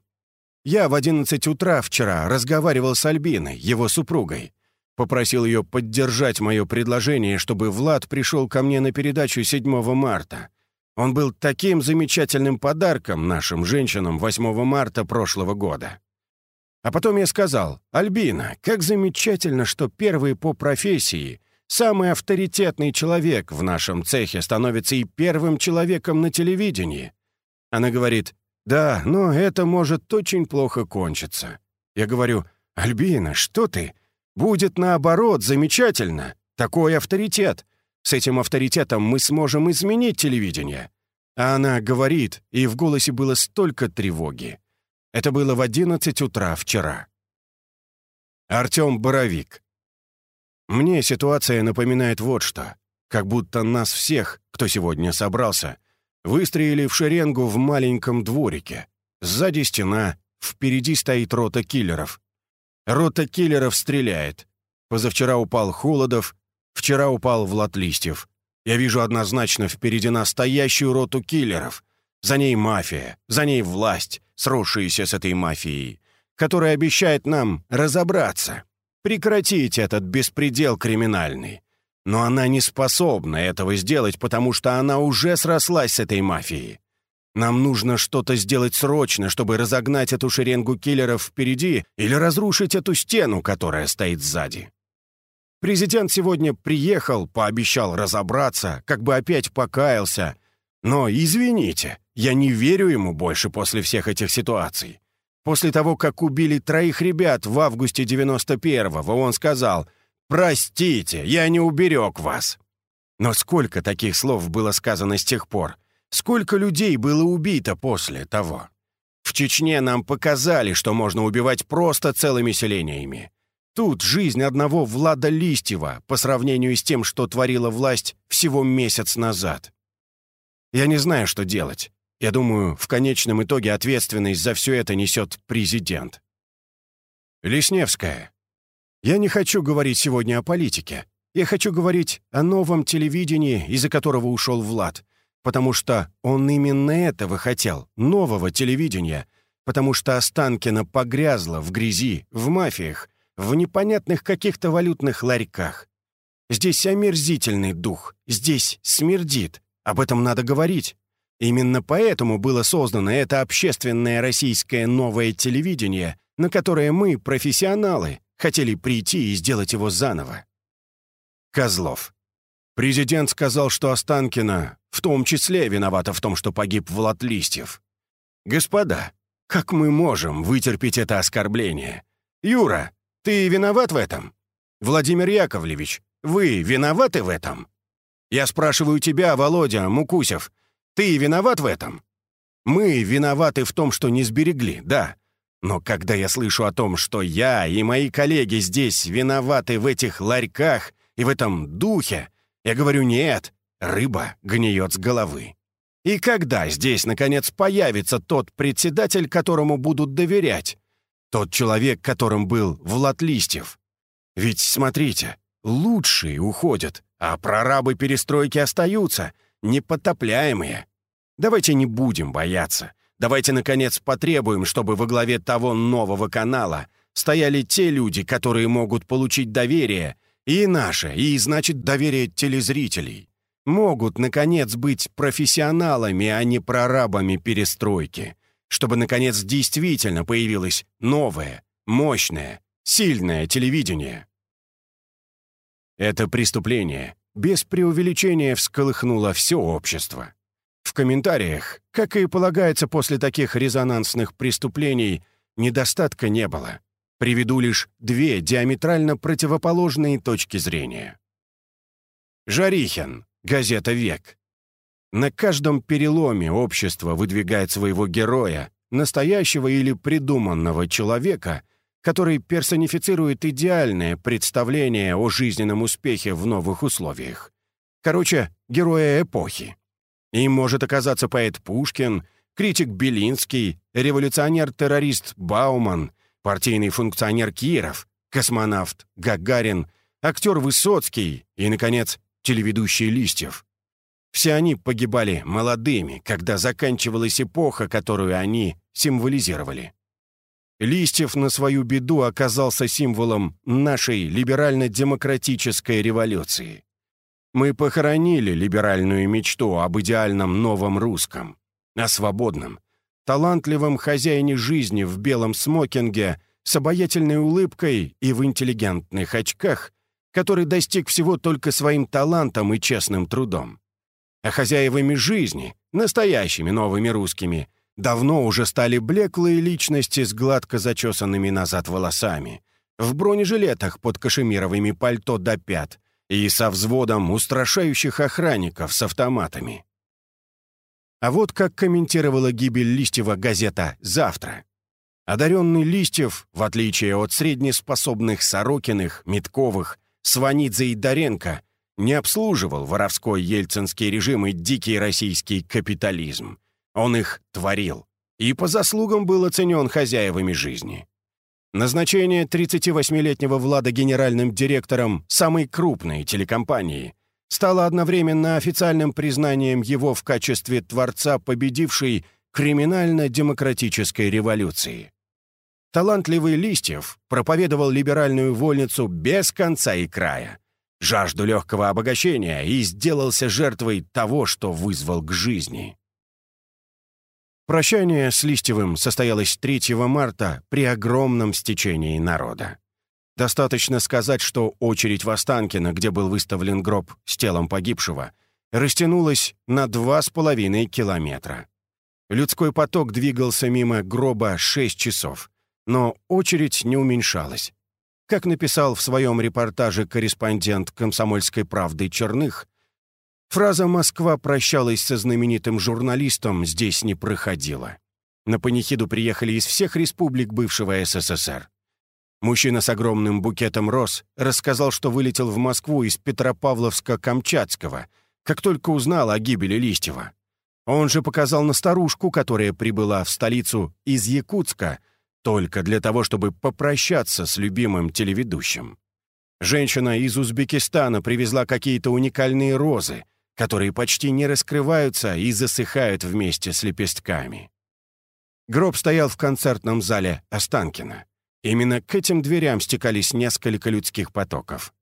Я в 11 утра вчера разговаривал с Альбиной, его супругой. Попросил ее поддержать мое предложение, чтобы Влад пришел ко мне на передачу 7 марта. Он был таким замечательным подарком нашим женщинам 8 марта прошлого года. А потом я сказал, «Альбина, как замечательно, что первый по профессии, самый авторитетный человек в нашем цехе становится и первым человеком на телевидении». Она говорит, «Да, но это может очень плохо кончиться». Я говорю, «Альбина, что ты? Будет наоборот замечательно. Такой авторитет. С этим авторитетом мы сможем изменить телевидение». А она говорит, и в голосе было столько тревоги. Это было в одиннадцать утра вчера. Артём Боровик. Мне ситуация напоминает вот что. Как будто нас всех, кто сегодня собрался, Выстроили в шеренгу в маленьком дворике. Сзади стена, впереди стоит рота киллеров. Рота киллеров стреляет. Позавчера упал Холодов, вчера упал Влад Листьев. Я вижу однозначно впереди настоящую роту киллеров. За ней мафия, за ней власть, сросшаяся с этой мафией, которая обещает нам разобраться, прекратить этот беспредел криминальный, но она не способна этого сделать, потому что она уже срослась с этой мафией. Нам нужно что-то сделать срочно, чтобы разогнать эту шеренгу киллеров впереди или разрушить эту стену, которая стоит сзади. Президент сегодня приехал, пообещал разобраться, как бы опять покаялся. Но, извините, я не верю ему больше после всех этих ситуаций. После того, как убили троих ребят в августе 91-го, он сказал — «Простите, я не уберег вас». Но сколько таких слов было сказано с тех пор? Сколько людей было убито после того? В Чечне нам показали, что можно убивать просто целыми селениями. Тут жизнь одного Влада Листьева по сравнению с тем, что творила власть всего месяц назад. Я не знаю, что делать. Я думаю, в конечном итоге ответственность за все это несет президент. Лесневская. Я не хочу говорить сегодня о политике. Я хочу говорить о новом телевидении, из-за которого ушел Влад. Потому что он именно этого хотел, нового телевидения. Потому что Останкино погрязло в грязи, в мафиях, в непонятных каких-то валютных ларьках. Здесь омерзительный дух, здесь смердит. Об этом надо говорить. Именно поэтому было создано это общественное российское новое телевидение, на которое мы, профессионалы, хотели прийти и сделать его заново. Козлов. Президент сказал, что Останкина в том числе виновата в том, что погиб Влад Листьев. Господа, как мы можем вытерпеть это оскорбление? Юра, ты виноват в этом? Владимир Яковлевич, вы виноваты в этом? Я спрашиваю тебя, Володя Мукусев, ты виноват в этом? Мы виноваты в том, что не сберегли, да. Но когда я слышу о том, что я и мои коллеги здесь виноваты в этих ларьках и в этом духе, я говорю «нет», рыба гниет с головы. И когда здесь, наконец, появится тот председатель, которому будут доверять? Тот человек, которым был Влад Листьев? Ведь, смотрите, лучшие уходят, а прорабы перестройки остаются, непотопляемые. Давайте не будем бояться. Давайте, наконец, потребуем, чтобы во главе того нового канала стояли те люди, которые могут получить доверие, и наше, и, значит, доверие телезрителей. Могут, наконец, быть профессионалами, а не прорабами перестройки. Чтобы, наконец, действительно появилось новое, мощное, сильное телевидение. Это преступление без преувеличения всколыхнуло все общество. В комментариях, как и полагается после таких резонансных преступлений, недостатка не было. Приведу лишь две диаметрально противоположные точки зрения. Жарихин, газета «Век». На каждом переломе общество выдвигает своего героя, настоящего или придуманного человека, который персонифицирует идеальное представление о жизненном успехе в новых условиях. Короче, героя эпохи. Им может оказаться поэт Пушкин, критик Белинский, революционер-террорист Бауман, партийный функционер Киров, космонавт Гагарин, актер Высоцкий и, наконец, телеведущий Листьев. Все они погибали молодыми, когда заканчивалась эпоха, которую они символизировали. Листьев на свою беду оказался символом нашей либерально-демократической революции. Мы похоронили либеральную мечту об идеальном новом русском, о свободном, талантливом хозяине жизни в белом смокинге с обаятельной улыбкой и в интеллигентных очках, который достиг всего только своим талантом и честным трудом. А хозяевами жизни, настоящими новыми русскими, давно уже стали блеклые личности с гладко зачесанными назад волосами, в бронежилетах под кашемировыми пальто до пят и со взводом устрашающих охранников с автоматами. А вот как комментировала гибель Листьева газета «Завтра». Одаренный Листьев, в отличие от среднеспособных Сорокиных, Митковых, Сванидзе и Доренко, не обслуживал воровской ельцинский режим и дикий российский капитализм. Он их творил. И по заслугам был оценен хозяевами жизни. Назначение 38-летнего Влада генеральным директором самой крупной телекомпании стало одновременно официальным признанием его в качестве творца победившей криминально-демократической революции. Талантливый Листьев проповедовал либеральную вольницу без конца и края, жажду легкого обогащения и сделался жертвой того, что вызвал к жизни. Прощание с Листьевым состоялось 3 марта при огромном стечении народа. Достаточно сказать, что очередь в Останкино, где был выставлен гроб с телом погибшего, растянулась на два с половиной километра. Людской поток двигался мимо гроба шесть часов, но очередь не уменьшалась. Как написал в своем репортаже корреспондент «Комсомольской правды» Черных, фраза «Москва прощалась со знаменитым журналистом» здесь не проходила. На панихиду приехали из всех республик бывшего СССР. Мужчина с огромным букетом роз рассказал, что вылетел в Москву из Петропавловска-Камчатского, как только узнал о гибели Листьева. Он же показал на старушку, которая прибыла в столицу из Якутска, только для того, чтобы попрощаться с любимым телеведущим. Женщина из Узбекистана привезла какие-то уникальные розы, которые почти не раскрываются и засыхают вместе с лепестками. Гроб стоял в концертном зале Останкина. Именно к этим дверям стекались несколько людских потоков.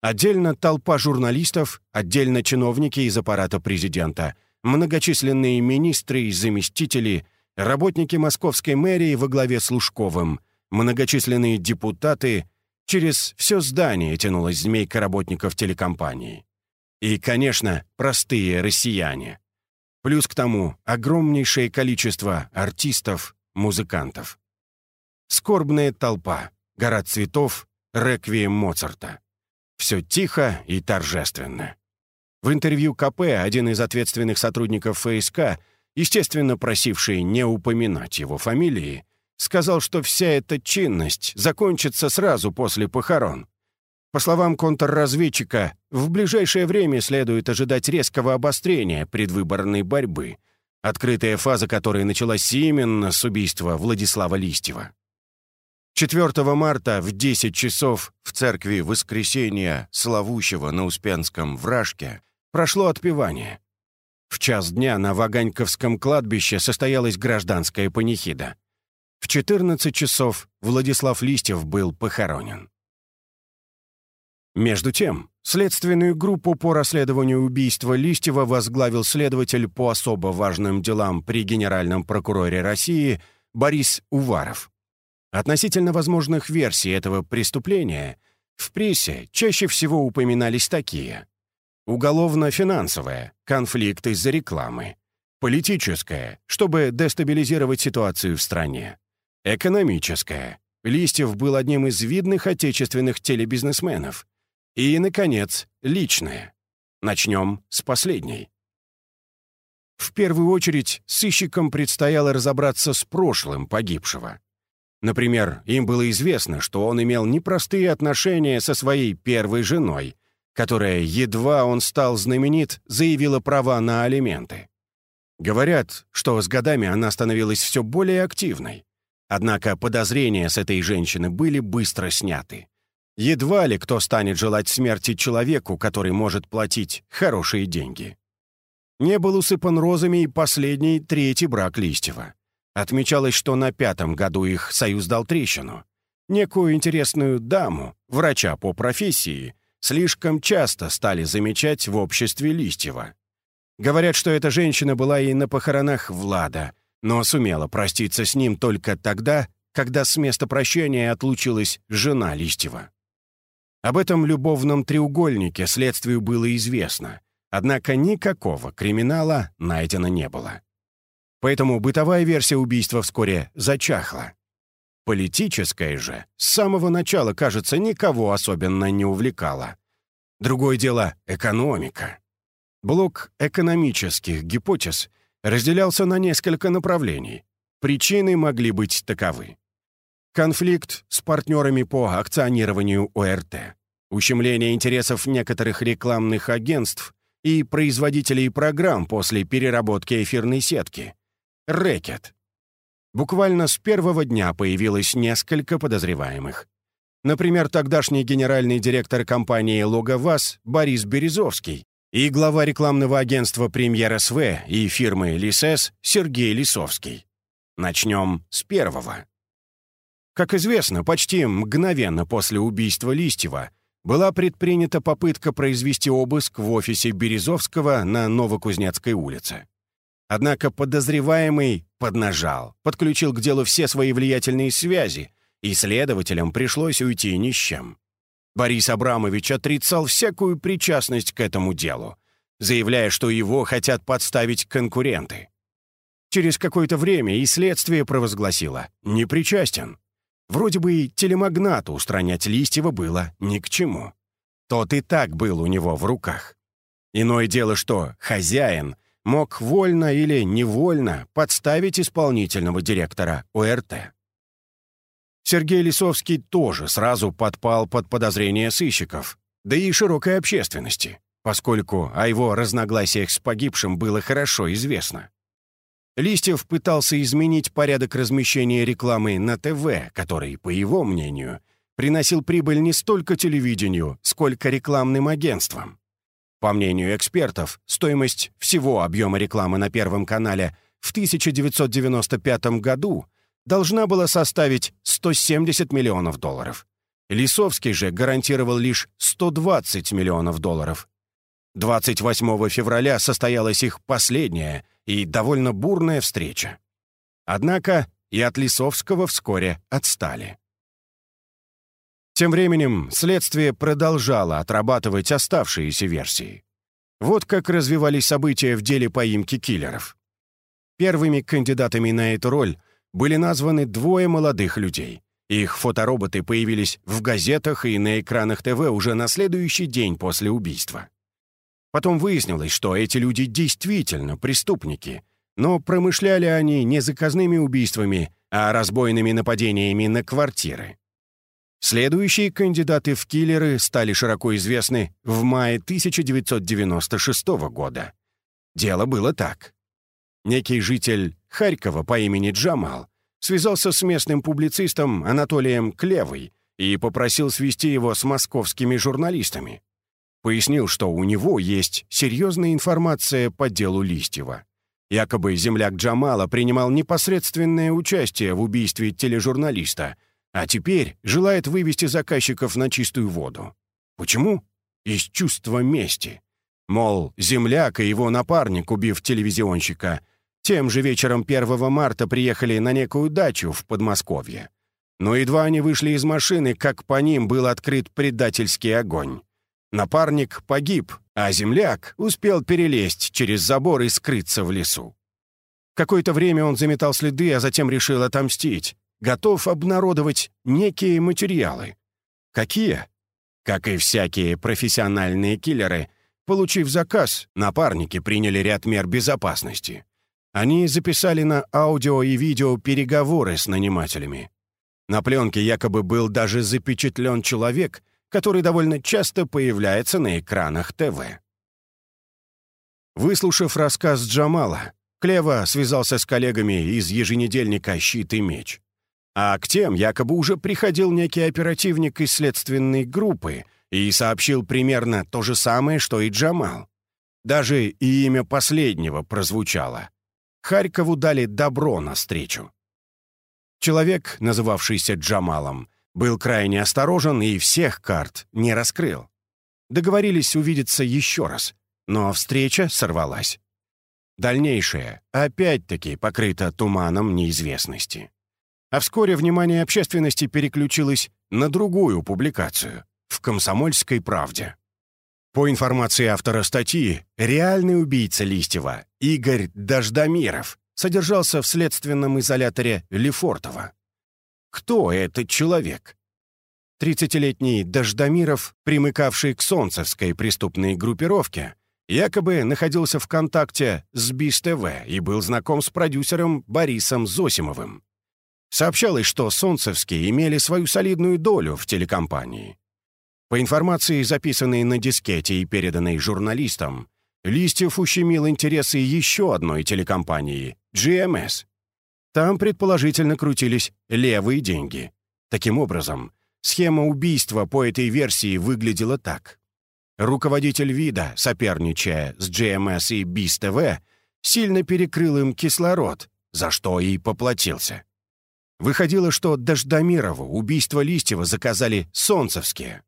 Отдельно толпа журналистов, отдельно чиновники из аппарата президента, многочисленные министры и заместители, работники московской мэрии во главе с Лужковым, многочисленные депутаты. Через все здание тянулась змейка работников телекомпании. И, конечно, простые россияне. Плюс к тому огромнейшее количество артистов, музыкантов. Скорбная толпа, гора цветов, реквием Моцарта. Все тихо и торжественно. В интервью КП один из ответственных сотрудников ФСК, естественно просивший не упоминать его фамилии, сказал, что вся эта чинность закончится сразу после похорон. По словам контрразведчика, в ближайшее время следует ожидать резкого обострения предвыборной борьбы, открытая фаза которой началась именно с убийства Владислава Листьева. 4 марта в 10 часов в церкви Воскресения Славущего на Успенском Вражке прошло отпевание. В час дня на Ваганьковском кладбище состоялась гражданская панихида. В 14 часов Владислав Листьев был похоронен. Между тем, следственную группу по расследованию убийства Листьева возглавил следователь по особо важным делам при Генеральном прокуроре России Борис Уваров. Относительно возможных версий этого преступления в прессе чаще всего упоминались такие. Уголовно-финансовое – конфликт из-за рекламы. Политическое – чтобы дестабилизировать ситуацию в стране. Экономическое – Листьев был одним из видных отечественных телебизнесменов. И, наконец, личное. Начнем с последней. В первую очередь, сыщикам предстояло разобраться с прошлым погибшего. Например, им было известно, что он имел непростые отношения со своей первой женой, которая, едва он стал знаменит, заявила права на алименты. Говорят, что с годами она становилась все более активной. Однако подозрения с этой женщины были быстро сняты. Едва ли кто станет желать смерти человеку, который может платить хорошие деньги. Не был усыпан розами и последний, третий брак Листьева. Отмечалось, что на пятом году их союз дал трещину. Некую интересную даму, врача по профессии, слишком часто стали замечать в обществе Листьева. Говорят, что эта женщина была и на похоронах Влада, но сумела проститься с ним только тогда, когда с места прощения отлучилась жена Листьева. Об этом любовном треугольнике следствию было известно, однако никакого криминала найдено не было. Поэтому бытовая версия убийства вскоре зачахла. Политическая же с самого начала, кажется, никого особенно не увлекала. Другое дело — экономика. Блок экономических гипотез разделялся на несколько направлений. Причины могли быть таковы. Конфликт с партнерами по акционированию ОРТ, ущемление интересов некоторых рекламных агентств и производителей программ после переработки эфирной сетки, рэкет. Буквально с первого дня появилось несколько подозреваемых. Например, тогдашний генеральный директор компании «Логоваз» Борис Березовский и глава рекламного агентства «Премьер СВ» и фирмы «Лисес» Сергей Лисовский. Начнем с первого. Как известно, почти мгновенно после убийства Листьева была предпринята попытка произвести обыск в офисе Березовского на Новокузнецкой улице. Однако подозреваемый поднажал, подключил к делу все свои влиятельные связи, и следователям пришлось уйти ни с чем. Борис Абрамович отрицал всякую причастность к этому делу, заявляя, что его хотят подставить конкуренты. Через какое-то время и следствие провозгласило «непричастен». Вроде бы и телемагнату устранять Листьева было ни к чему. Тот и так был у него в руках. Иное дело, что хозяин — мог вольно или невольно подставить исполнительного директора ОРТ. Сергей Лисовский тоже сразу подпал под подозрение сыщиков, да и широкой общественности, поскольку о его разногласиях с погибшим было хорошо известно. Листьев пытался изменить порядок размещения рекламы на ТВ, который, по его мнению, приносил прибыль не столько телевидению, сколько рекламным агентствам. По мнению экспертов, стоимость всего объема рекламы на Первом канале в 1995 году должна была составить 170 миллионов долларов. Лисовский же гарантировал лишь 120 миллионов долларов. 28 февраля состоялась их последняя и довольно бурная встреча. Однако и от Лисовского вскоре отстали. Тем временем следствие продолжало отрабатывать оставшиеся версии. Вот как развивались события в деле поимки киллеров. Первыми кандидатами на эту роль были названы двое молодых людей. Их фотороботы появились в газетах и на экранах ТВ уже на следующий день после убийства. Потом выяснилось, что эти люди действительно преступники, но промышляли они не заказными убийствами, а разбойными нападениями на квартиры. Следующие кандидаты в киллеры стали широко известны в мае 1996 года. Дело было так. Некий житель Харькова по имени Джамал связался с местным публицистом Анатолием Клевой и попросил свести его с московскими журналистами. Пояснил, что у него есть серьезная информация по делу Листьева. Якобы земляк Джамала принимал непосредственное участие в убийстве тележурналиста, а теперь желает вывести заказчиков на чистую воду. Почему? Из чувства мести. Мол, земляк и его напарник, убив телевизионщика, тем же вечером 1 марта приехали на некую дачу в Подмосковье. Но едва они вышли из машины, как по ним был открыт предательский огонь. Напарник погиб, а земляк успел перелезть через забор и скрыться в лесу. Какое-то время он заметал следы, а затем решил отомстить, готов обнародовать некие материалы. Какие? Как и всякие профессиональные киллеры, получив заказ, напарники приняли ряд мер безопасности. Они записали на аудио и видео переговоры с нанимателями. На пленке якобы был даже запечатлен человек, который довольно часто появляется на экранах ТВ. Выслушав рассказ Джамала, Клева связался с коллегами из еженедельника «Щит и меч». А к тем якобы уже приходил некий оперативник из следственной группы и сообщил примерно то же самое, что и Джамал. Даже и имя последнего прозвучало. Харькову дали добро на встречу. Человек, называвшийся Джамалом, был крайне осторожен и всех карт не раскрыл. Договорились увидеться еще раз, но встреча сорвалась. Дальнейшее опять-таки покрыто туманом неизвестности. А вскоре внимание общественности переключилось на другую публикацию в «Комсомольской правде». По информации автора статьи, реальный убийца Листьева, Игорь Дождомиров, содержался в следственном изоляторе Лефортово. Кто этот человек? Тридцатилетний Дождомиров, примыкавший к солнцевской преступной группировке, якобы находился в контакте с БИС-ТВ и был знаком с продюсером Борисом Зосимовым. Сообщалось, что солнцевские имели свою солидную долю в телекомпании. По информации, записанной на дискете и переданной журналистам, Листьев ущемил интересы еще одной телекомпании — GMS. Там, предположительно, крутились левые деньги. Таким образом, схема убийства по этой версии выглядела так. Руководитель вида, соперничая с GMS и BIS-TV, сильно перекрыл им кислород, за что и поплатился. Выходило, что Дождомирову убийство Листьева заказали солнцевские.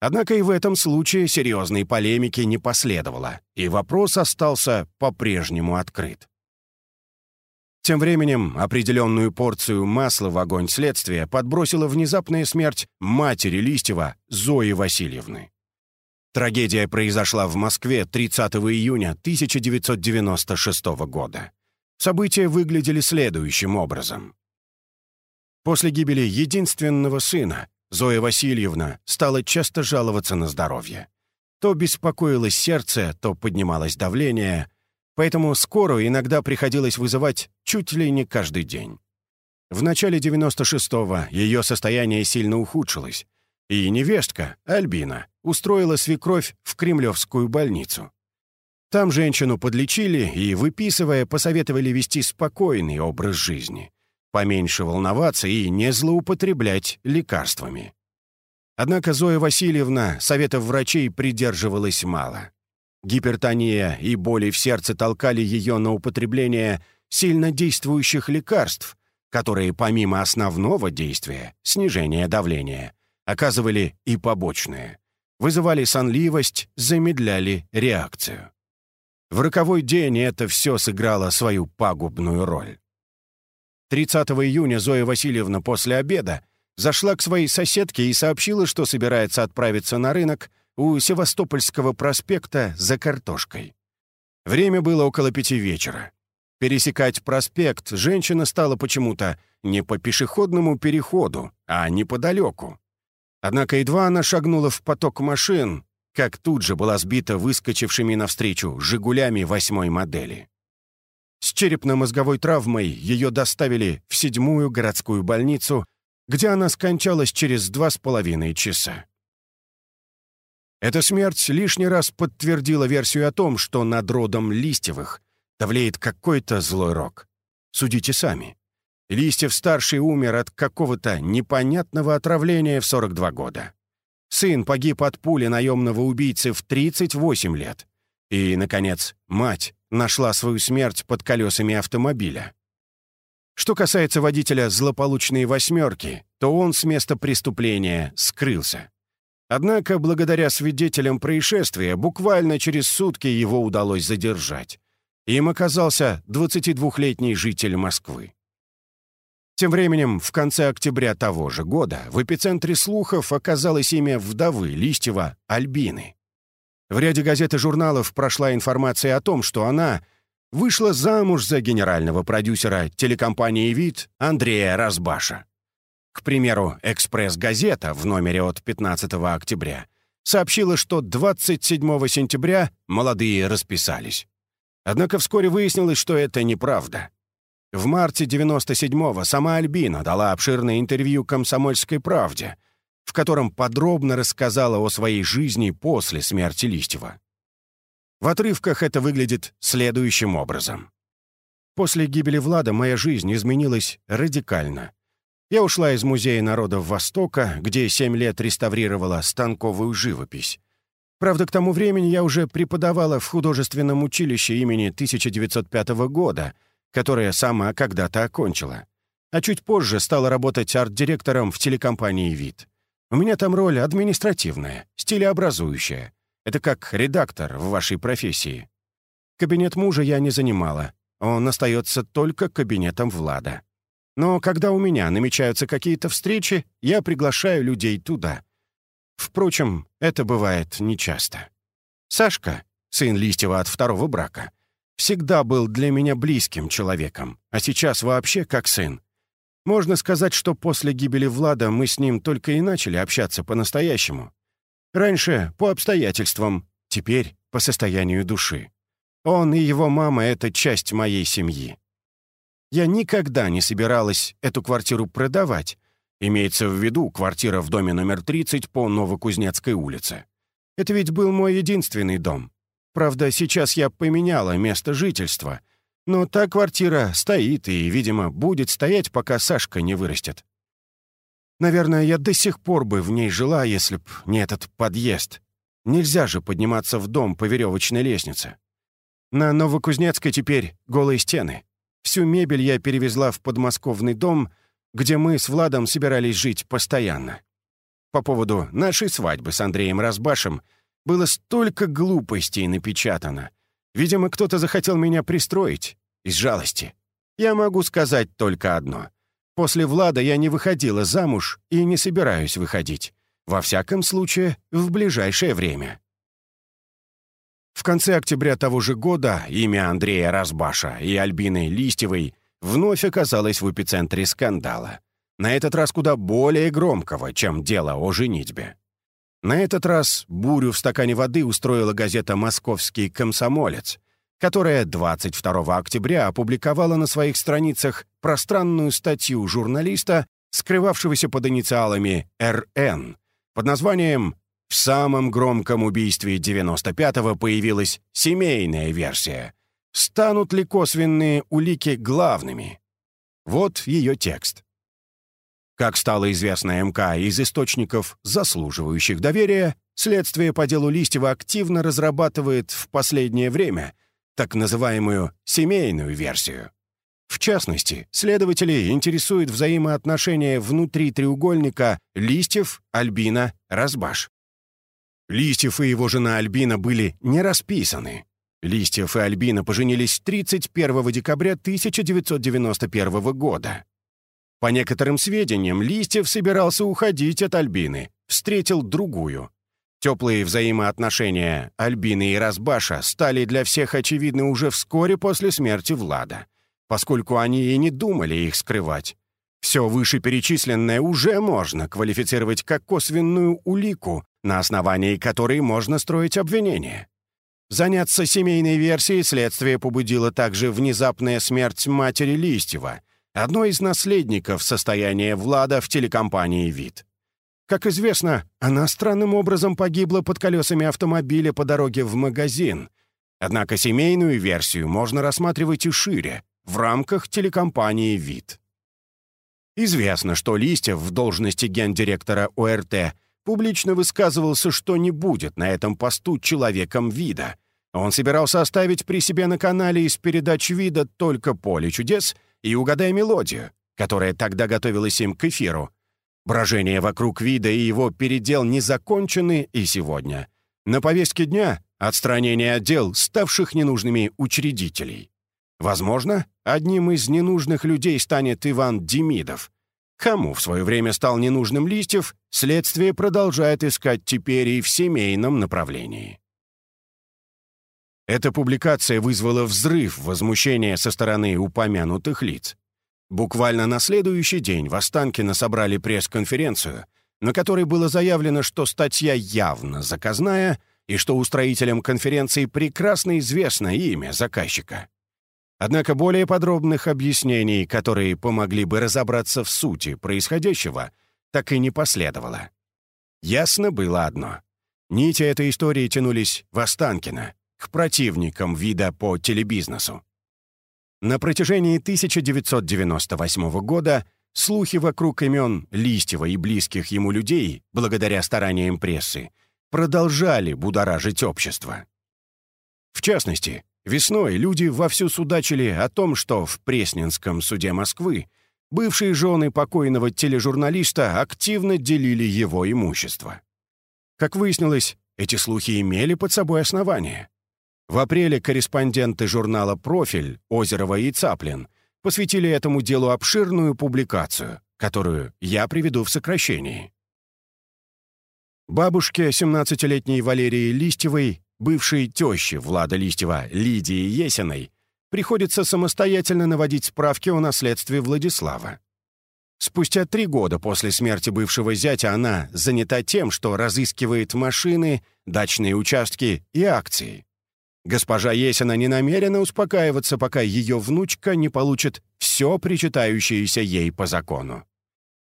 Однако и в этом случае серьезной полемики не последовало, и вопрос остался по-прежнему открыт. Тем временем определенную порцию масла в огонь следствия подбросила внезапная смерть матери Листьева Зои Васильевны. Трагедия произошла в Москве 30 июня 1996 года. События выглядели следующим образом. После гибели единственного сына Зоя Васильевна стала часто жаловаться на здоровье. То беспокоилось сердце, то поднималось давление, поэтому скорую иногда приходилось вызывать чуть ли не каждый день. В начале 96-го ее состояние сильно ухудшилось, и невестка, Альбина, устроила свекровь в Кремлевскую больницу. Там женщину подлечили и, выписывая, посоветовали вести спокойный образ жизни поменьше волноваться и не злоупотреблять лекарствами. Однако Зоя Васильевна советов врачей придерживалась мало. Гипертония и боли в сердце толкали ее на употребление сильно действующих лекарств, которые помимо основного действия, снижения давления, оказывали и побочные. Вызывали сонливость, замедляли реакцию. В роковой день это все сыграло свою пагубную роль. 30 июня Зоя Васильевна после обеда зашла к своей соседке и сообщила, что собирается отправиться на рынок у Севастопольского проспекта за картошкой. Время было около пяти вечера. Пересекать проспект женщина стала почему-то не по пешеходному переходу, а неподалеку. Однако едва она шагнула в поток машин, как тут же была сбита выскочившими навстречу «Жигулями» восьмой модели. С черепно-мозговой травмой ее доставили в седьмую городскую больницу, где она скончалась через два с половиной часа. Эта смерть лишний раз подтвердила версию о том, что над родом Листьевых давлеет какой-то злой рок. Судите сами. Листьев-старший умер от какого-то непонятного отравления в 42 года. Сын погиб от пули наемного убийцы в 38 лет. И, наконец, мать нашла свою смерть под колесами автомобиля. Что касается водителя злополучной «восьмерки», то он с места преступления скрылся. Однако, благодаря свидетелям происшествия, буквально через сутки его удалось задержать. Им оказался 22-летний житель Москвы. Тем временем, в конце октября того же года в эпицентре слухов оказалось имя вдовы Листьева Альбины. В ряде газет и журналов прошла информация о том, что она вышла замуж за генерального продюсера телекомпании «Вид» Андрея Разбаша. К примеру, «Экспресс-газета» в номере от 15 октября сообщила, что 27 сентября молодые расписались. Однако вскоре выяснилось, что это неправда. В марте 97-го сама Альбина дала обширное интервью «Комсомольской правде», в котором подробно рассказала о своей жизни после смерти Листьева. В отрывках это выглядит следующим образом. После гибели Влада моя жизнь изменилась радикально. Я ушла из Музея народов Востока, где семь лет реставрировала станковую живопись. Правда, к тому времени я уже преподавала в художественном училище имени 1905 года — которое сама когда-то окончила. А чуть позже стала работать арт-директором в телекомпании «Вид». У меня там роль административная, стилеобразующая. Это как редактор в вашей профессии. Кабинет мужа я не занимала. Он остается только кабинетом Влада. Но когда у меня намечаются какие-то встречи, я приглашаю людей туда. Впрочем, это бывает нечасто. Сашка, сын Листьева от второго брака, всегда был для меня близким человеком, а сейчас вообще как сын. Можно сказать, что после гибели Влада мы с ним только и начали общаться по-настоящему. Раньше по обстоятельствам, теперь по состоянию души. Он и его мама — это часть моей семьи. Я никогда не собиралась эту квартиру продавать. Имеется в виду квартира в доме номер 30 по Новокузнецкой улице. Это ведь был мой единственный дом. Правда, сейчас я поменяла место жительства, но та квартира стоит и, видимо, будет стоять, пока Сашка не вырастет. Наверное, я до сих пор бы в ней жила, если б не этот подъезд. Нельзя же подниматься в дом по веревочной лестнице. На Новокузнецкой теперь голые стены. Всю мебель я перевезла в подмосковный дом, где мы с Владом собирались жить постоянно. По поводу нашей свадьбы с Андреем Разбашем было столько глупостей напечатано. Видимо, кто-то захотел меня пристроить. Из жалости. Я могу сказать только одно. После Влада я не выходила замуж и не собираюсь выходить. Во всяком случае, в ближайшее время. В конце октября того же года имя Андрея Разбаша и Альбины Листьевой вновь оказалось в эпицентре скандала. На этот раз куда более громкого, чем дело о женитьбе. На этот раз бурю в стакане воды устроила газета «Московский комсомолец», которая 22 октября опубликовала на своих страницах пространную статью журналиста, скрывавшегося под инициалами «РН», под названием «В самом громком убийстве 95-го появилась семейная версия. Станут ли косвенные улики главными?» Вот ее текст. Как стало известно МК из источников, заслуживающих доверия, следствие по делу Листьева активно разрабатывает в последнее время так называемую «семейную версию». В частности, следователи интересуют взаимоотношения внутри треугольника Листьев, Альбина, Разбаш. Листьев и его жена Альбина были не расписаны. Листьев и Альбина поженились 31 декабря 1991 года. По некоторым сведениям, Листьев собирался уходить от Альбины, встретил другую. Теплые взаимоотношения Альбины и Разбаша стали для всех очевидны уже вскоре после смерти Влада, поскольку они и не думали их скрывать. Все вышеперечисленное уже можно квалифицировать как косвенную улику, на основании которой можно строить обвинение. Заняться семейной версией следствие побудило также внезапная смерть матери Листьева, одной из наследников состояния Влада в телекомпании «Вид». Как известно, она странным образом погибла под колесами автомобиля по дороге в магазин. Однако семейную версию можно рассматривать и шире, в рамках телекомпании «Вид». Известно, что Листьев в должности гендиректора ОРТ публично высказывался, что не будет на этом посту человеком вида. Он собирался оставить при себе на канале из передач вида только «Поле чудес» и «Угадай мелодию», которая тогда готовилась им к эфиру. Брожение вокруг вида и его передел не закончены и сегодня. На повестке дня — отстранение отдел, ставших ненужными учредителей. Возможно, одним из ненужных людей станет Иван Демидов, Кому в свое время стал ненужным Листьев, следствие продолжает искать теперь и в семейном направлении. Эта публикация вызвала взрыв возмущения со стороны упомянутых лиц. Буквально на следующий день в Останкино собрали пресс-конференцию, на которой было заявлено, что статья явно заказная и что устроителям конференции прекрасно известно имя заказчика. Однако более подробных объяснений, которые помогли бы разобраться в сути происходящего, так и не последовало. Ясно было одно. Нити этой истории тянулись в Останкино, противникам вида по телебизнесу. На протяжении 1998 года слухи вокруг имен Листьева и близких ему людей, благодаря стараниям прессы, продолжали будоражить общество. В частности, Весной люди вовсю судачили о том, что в Пресненском суде Москвы бывшие жены покойного тележурналиста активно делили его имущество. Как выяснилось, эти слухи имели под собой основания. В апреле корреспонденты журнала «Профиль» Озерова и Цаплин посвятили этому делу обширную публикацию, которую я приведу в сокращении. Бабушке 17-летней Валерии Листьевой бывшей тещи Влада Листьева Лидии Есиной, приходится самостоятельно наводить справки о наследстве Владислава. Спустя три года после смерти бывшего зятя она занята тем, что разыскивает машины, дачные участки и акции. Госпожа Есина не намерена успокаиваться, пока ее внучка не получит все причитающееся ей по закону.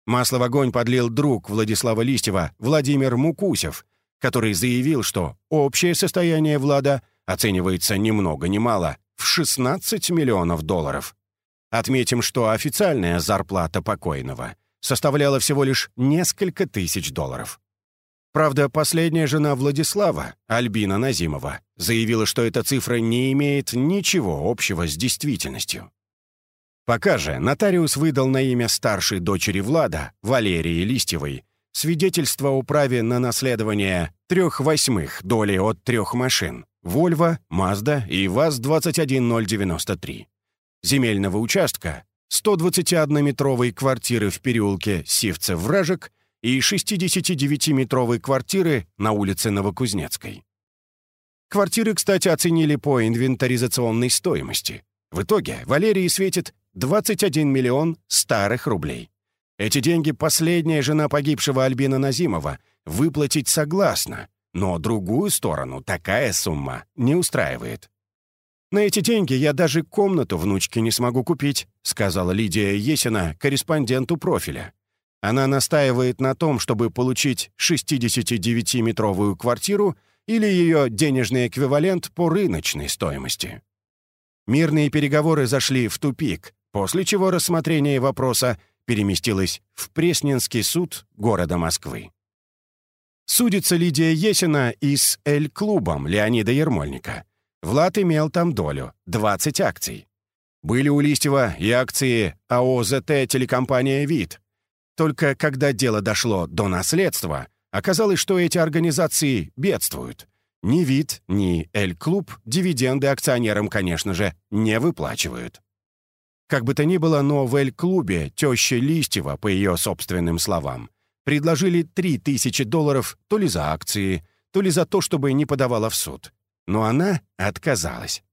Масло в огонь подлил друг Владислава Листьева, Владимир Мукусев, который заявил, что общее состояние Влада оценивается ни много ни мало в 16 миллионов долларов. Отметим, что официальная зарплата покойного составляла всего лишь несколько тысяч долларов. Правда, последняя жена Владислава, Альбина Назимова, заявила, что эта цифра не имеет ничего общего с действительностью. Пока же нотариус выдал на имя старшей дочери Влада, Валерии Листьевой, свидетельство о праве на наследование трех восьмых доли от трех машин «Вольво», «Мазда» и ВАЗ-21093. Земельного участка 121-метровой квартиры в переулке Сивцев-Вражек и 69-метровой квартиры на улице Новокузнецкой. Квартиры, кстати, оценили по инвентаризационной стоимости. В итоге Валерии светит 21 миллион старых рублей. Эти деньги последняя жена погибшего Альбина Назимова выплатить согласна, но другую сторону такая сумма не устраивает. «На эти деньги я даже комнату внучке не смогу купить», сказала Лидия Есина корреспонденту профиля. Она настаивает на том, чтобы получить 69-метровую квартиру или ее денежный эквивалент по рыночной стоимости. Мирные переговоры зашли в тупик, после чего рассмотрение вопроса переместилась в Пресненский суд города Москвы. Судится Лидия Есина и с Эль-клубом Леонида Ермольника. Влад имел там долю — 20 акций. Были у Листьева и акции АОЗТ телекомпания «Вид». Только когда дело дошло до наследства, оказалось, что эти организации бедствуют. Ни «Вид», ни «Эль-Клуб» дивиденды акционерам, конечно же, не выплачивают. Как бы то ни было, но в Эль-Клубе теща Листьева, по ее собственным словам, предложили 3000 долларов то ли за акции, то ли за то, чтобы не подавала в суд. Но она отказалась.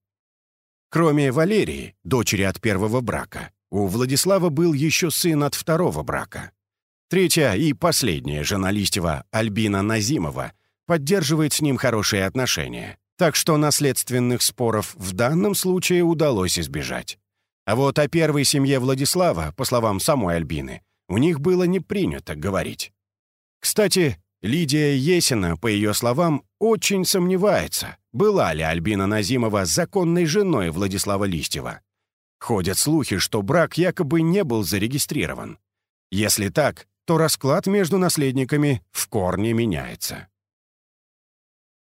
Кроме Валерии, дочери от первого брака, у Владислава был еще сын от второго брака. Третья и последняя жена Листьева, Альбина Назимова, поддерживает с ним хорошие отношения, так что наследственных споров в данном случае удалось избежать. А вот о первой семье Владислава, по словам самой Альбины, у них было не принято говорить. Кстати, Лидия Есина, по ее словам, очень сомневается, была ли Альбина Назимова законной женой Владислава Листьева. Ходят слухи, что брак якобы не был зарегистрирован. Если так, то расклад между наследниками в корне меняется.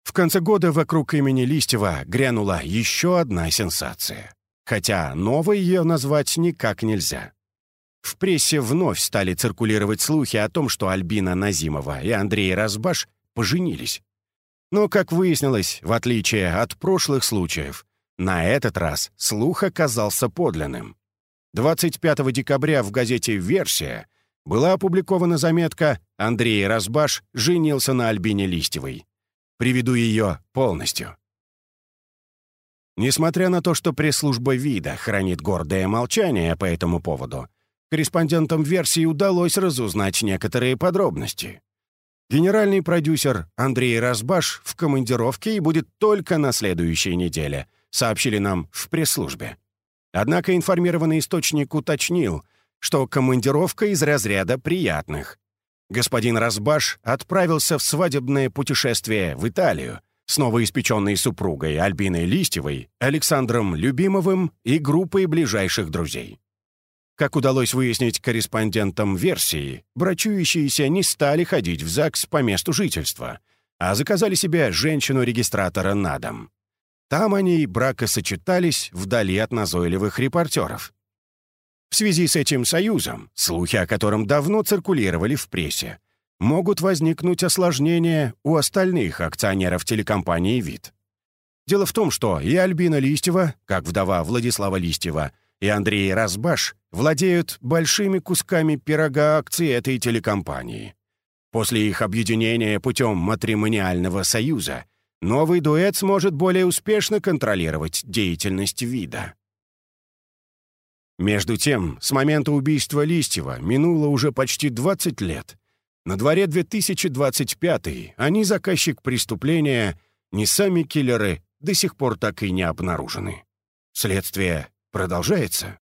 В конце года вокруг имени Листьева грянула еще одна сенсация. Хотя новой ее назвать никак нельзя. В прессе вновь стали циркулировать слухи о том, что Альбина Назимова и Андрей Разбаш поженились. Но, как выяснилось, в отличие от прошлых случаев, на этот раз слух оказался подлинным. 25 декабря в газете «Версия» была опубликована заметка «Андрей Разбаш женился на Альбине Листьевой». Приведу ее полностью. Несмотря на то, что пресс-служба ВИДа хранит гордое молчание по этому поводу, корреспондентам версии удалось разузнать некоторые подробности. Генеральный продюсер Андрей Разбаш в командировке и будет только на следующей неделе, сообщили нам в пресс-службе. Однако информированный источник уточнил, что командировка из разряда приятных. Господин Разбаш отправился в свадебное путешествие в Италию с новоиспеченной супругой Альбиной Листьевой, Александром Любимовым и группой ближайших друзей. Как удалось выяснить корреспондентам версии, брачующиеся не стали ходить в ЗАГС по месту жительства, а заказали себе женщину-регистратора на дом. Там они бракосочетались вдали от назойливых репортеров. В связи с этим союзом, слухи о котором давно циркулировали в прессе, могут возникнуть осложнения у остальных акционеров телекомпании «Вид». Дело в том, что и Альбина Листьева, как вдова Владислава Листьева, и Андрей Разбаш владеют большими кусками пирога акций этой телекомпании. После их объединения путем матримониального союза новый дуэт сможет более успешно контролировать деятельность вида. Между тем, с момента убийства Листьева минуло уже почти 20 лет. На дворе 2025 они заказчик преступления, ни сами киллеры до сих пор так и не обнаружены. Следствие продолжается.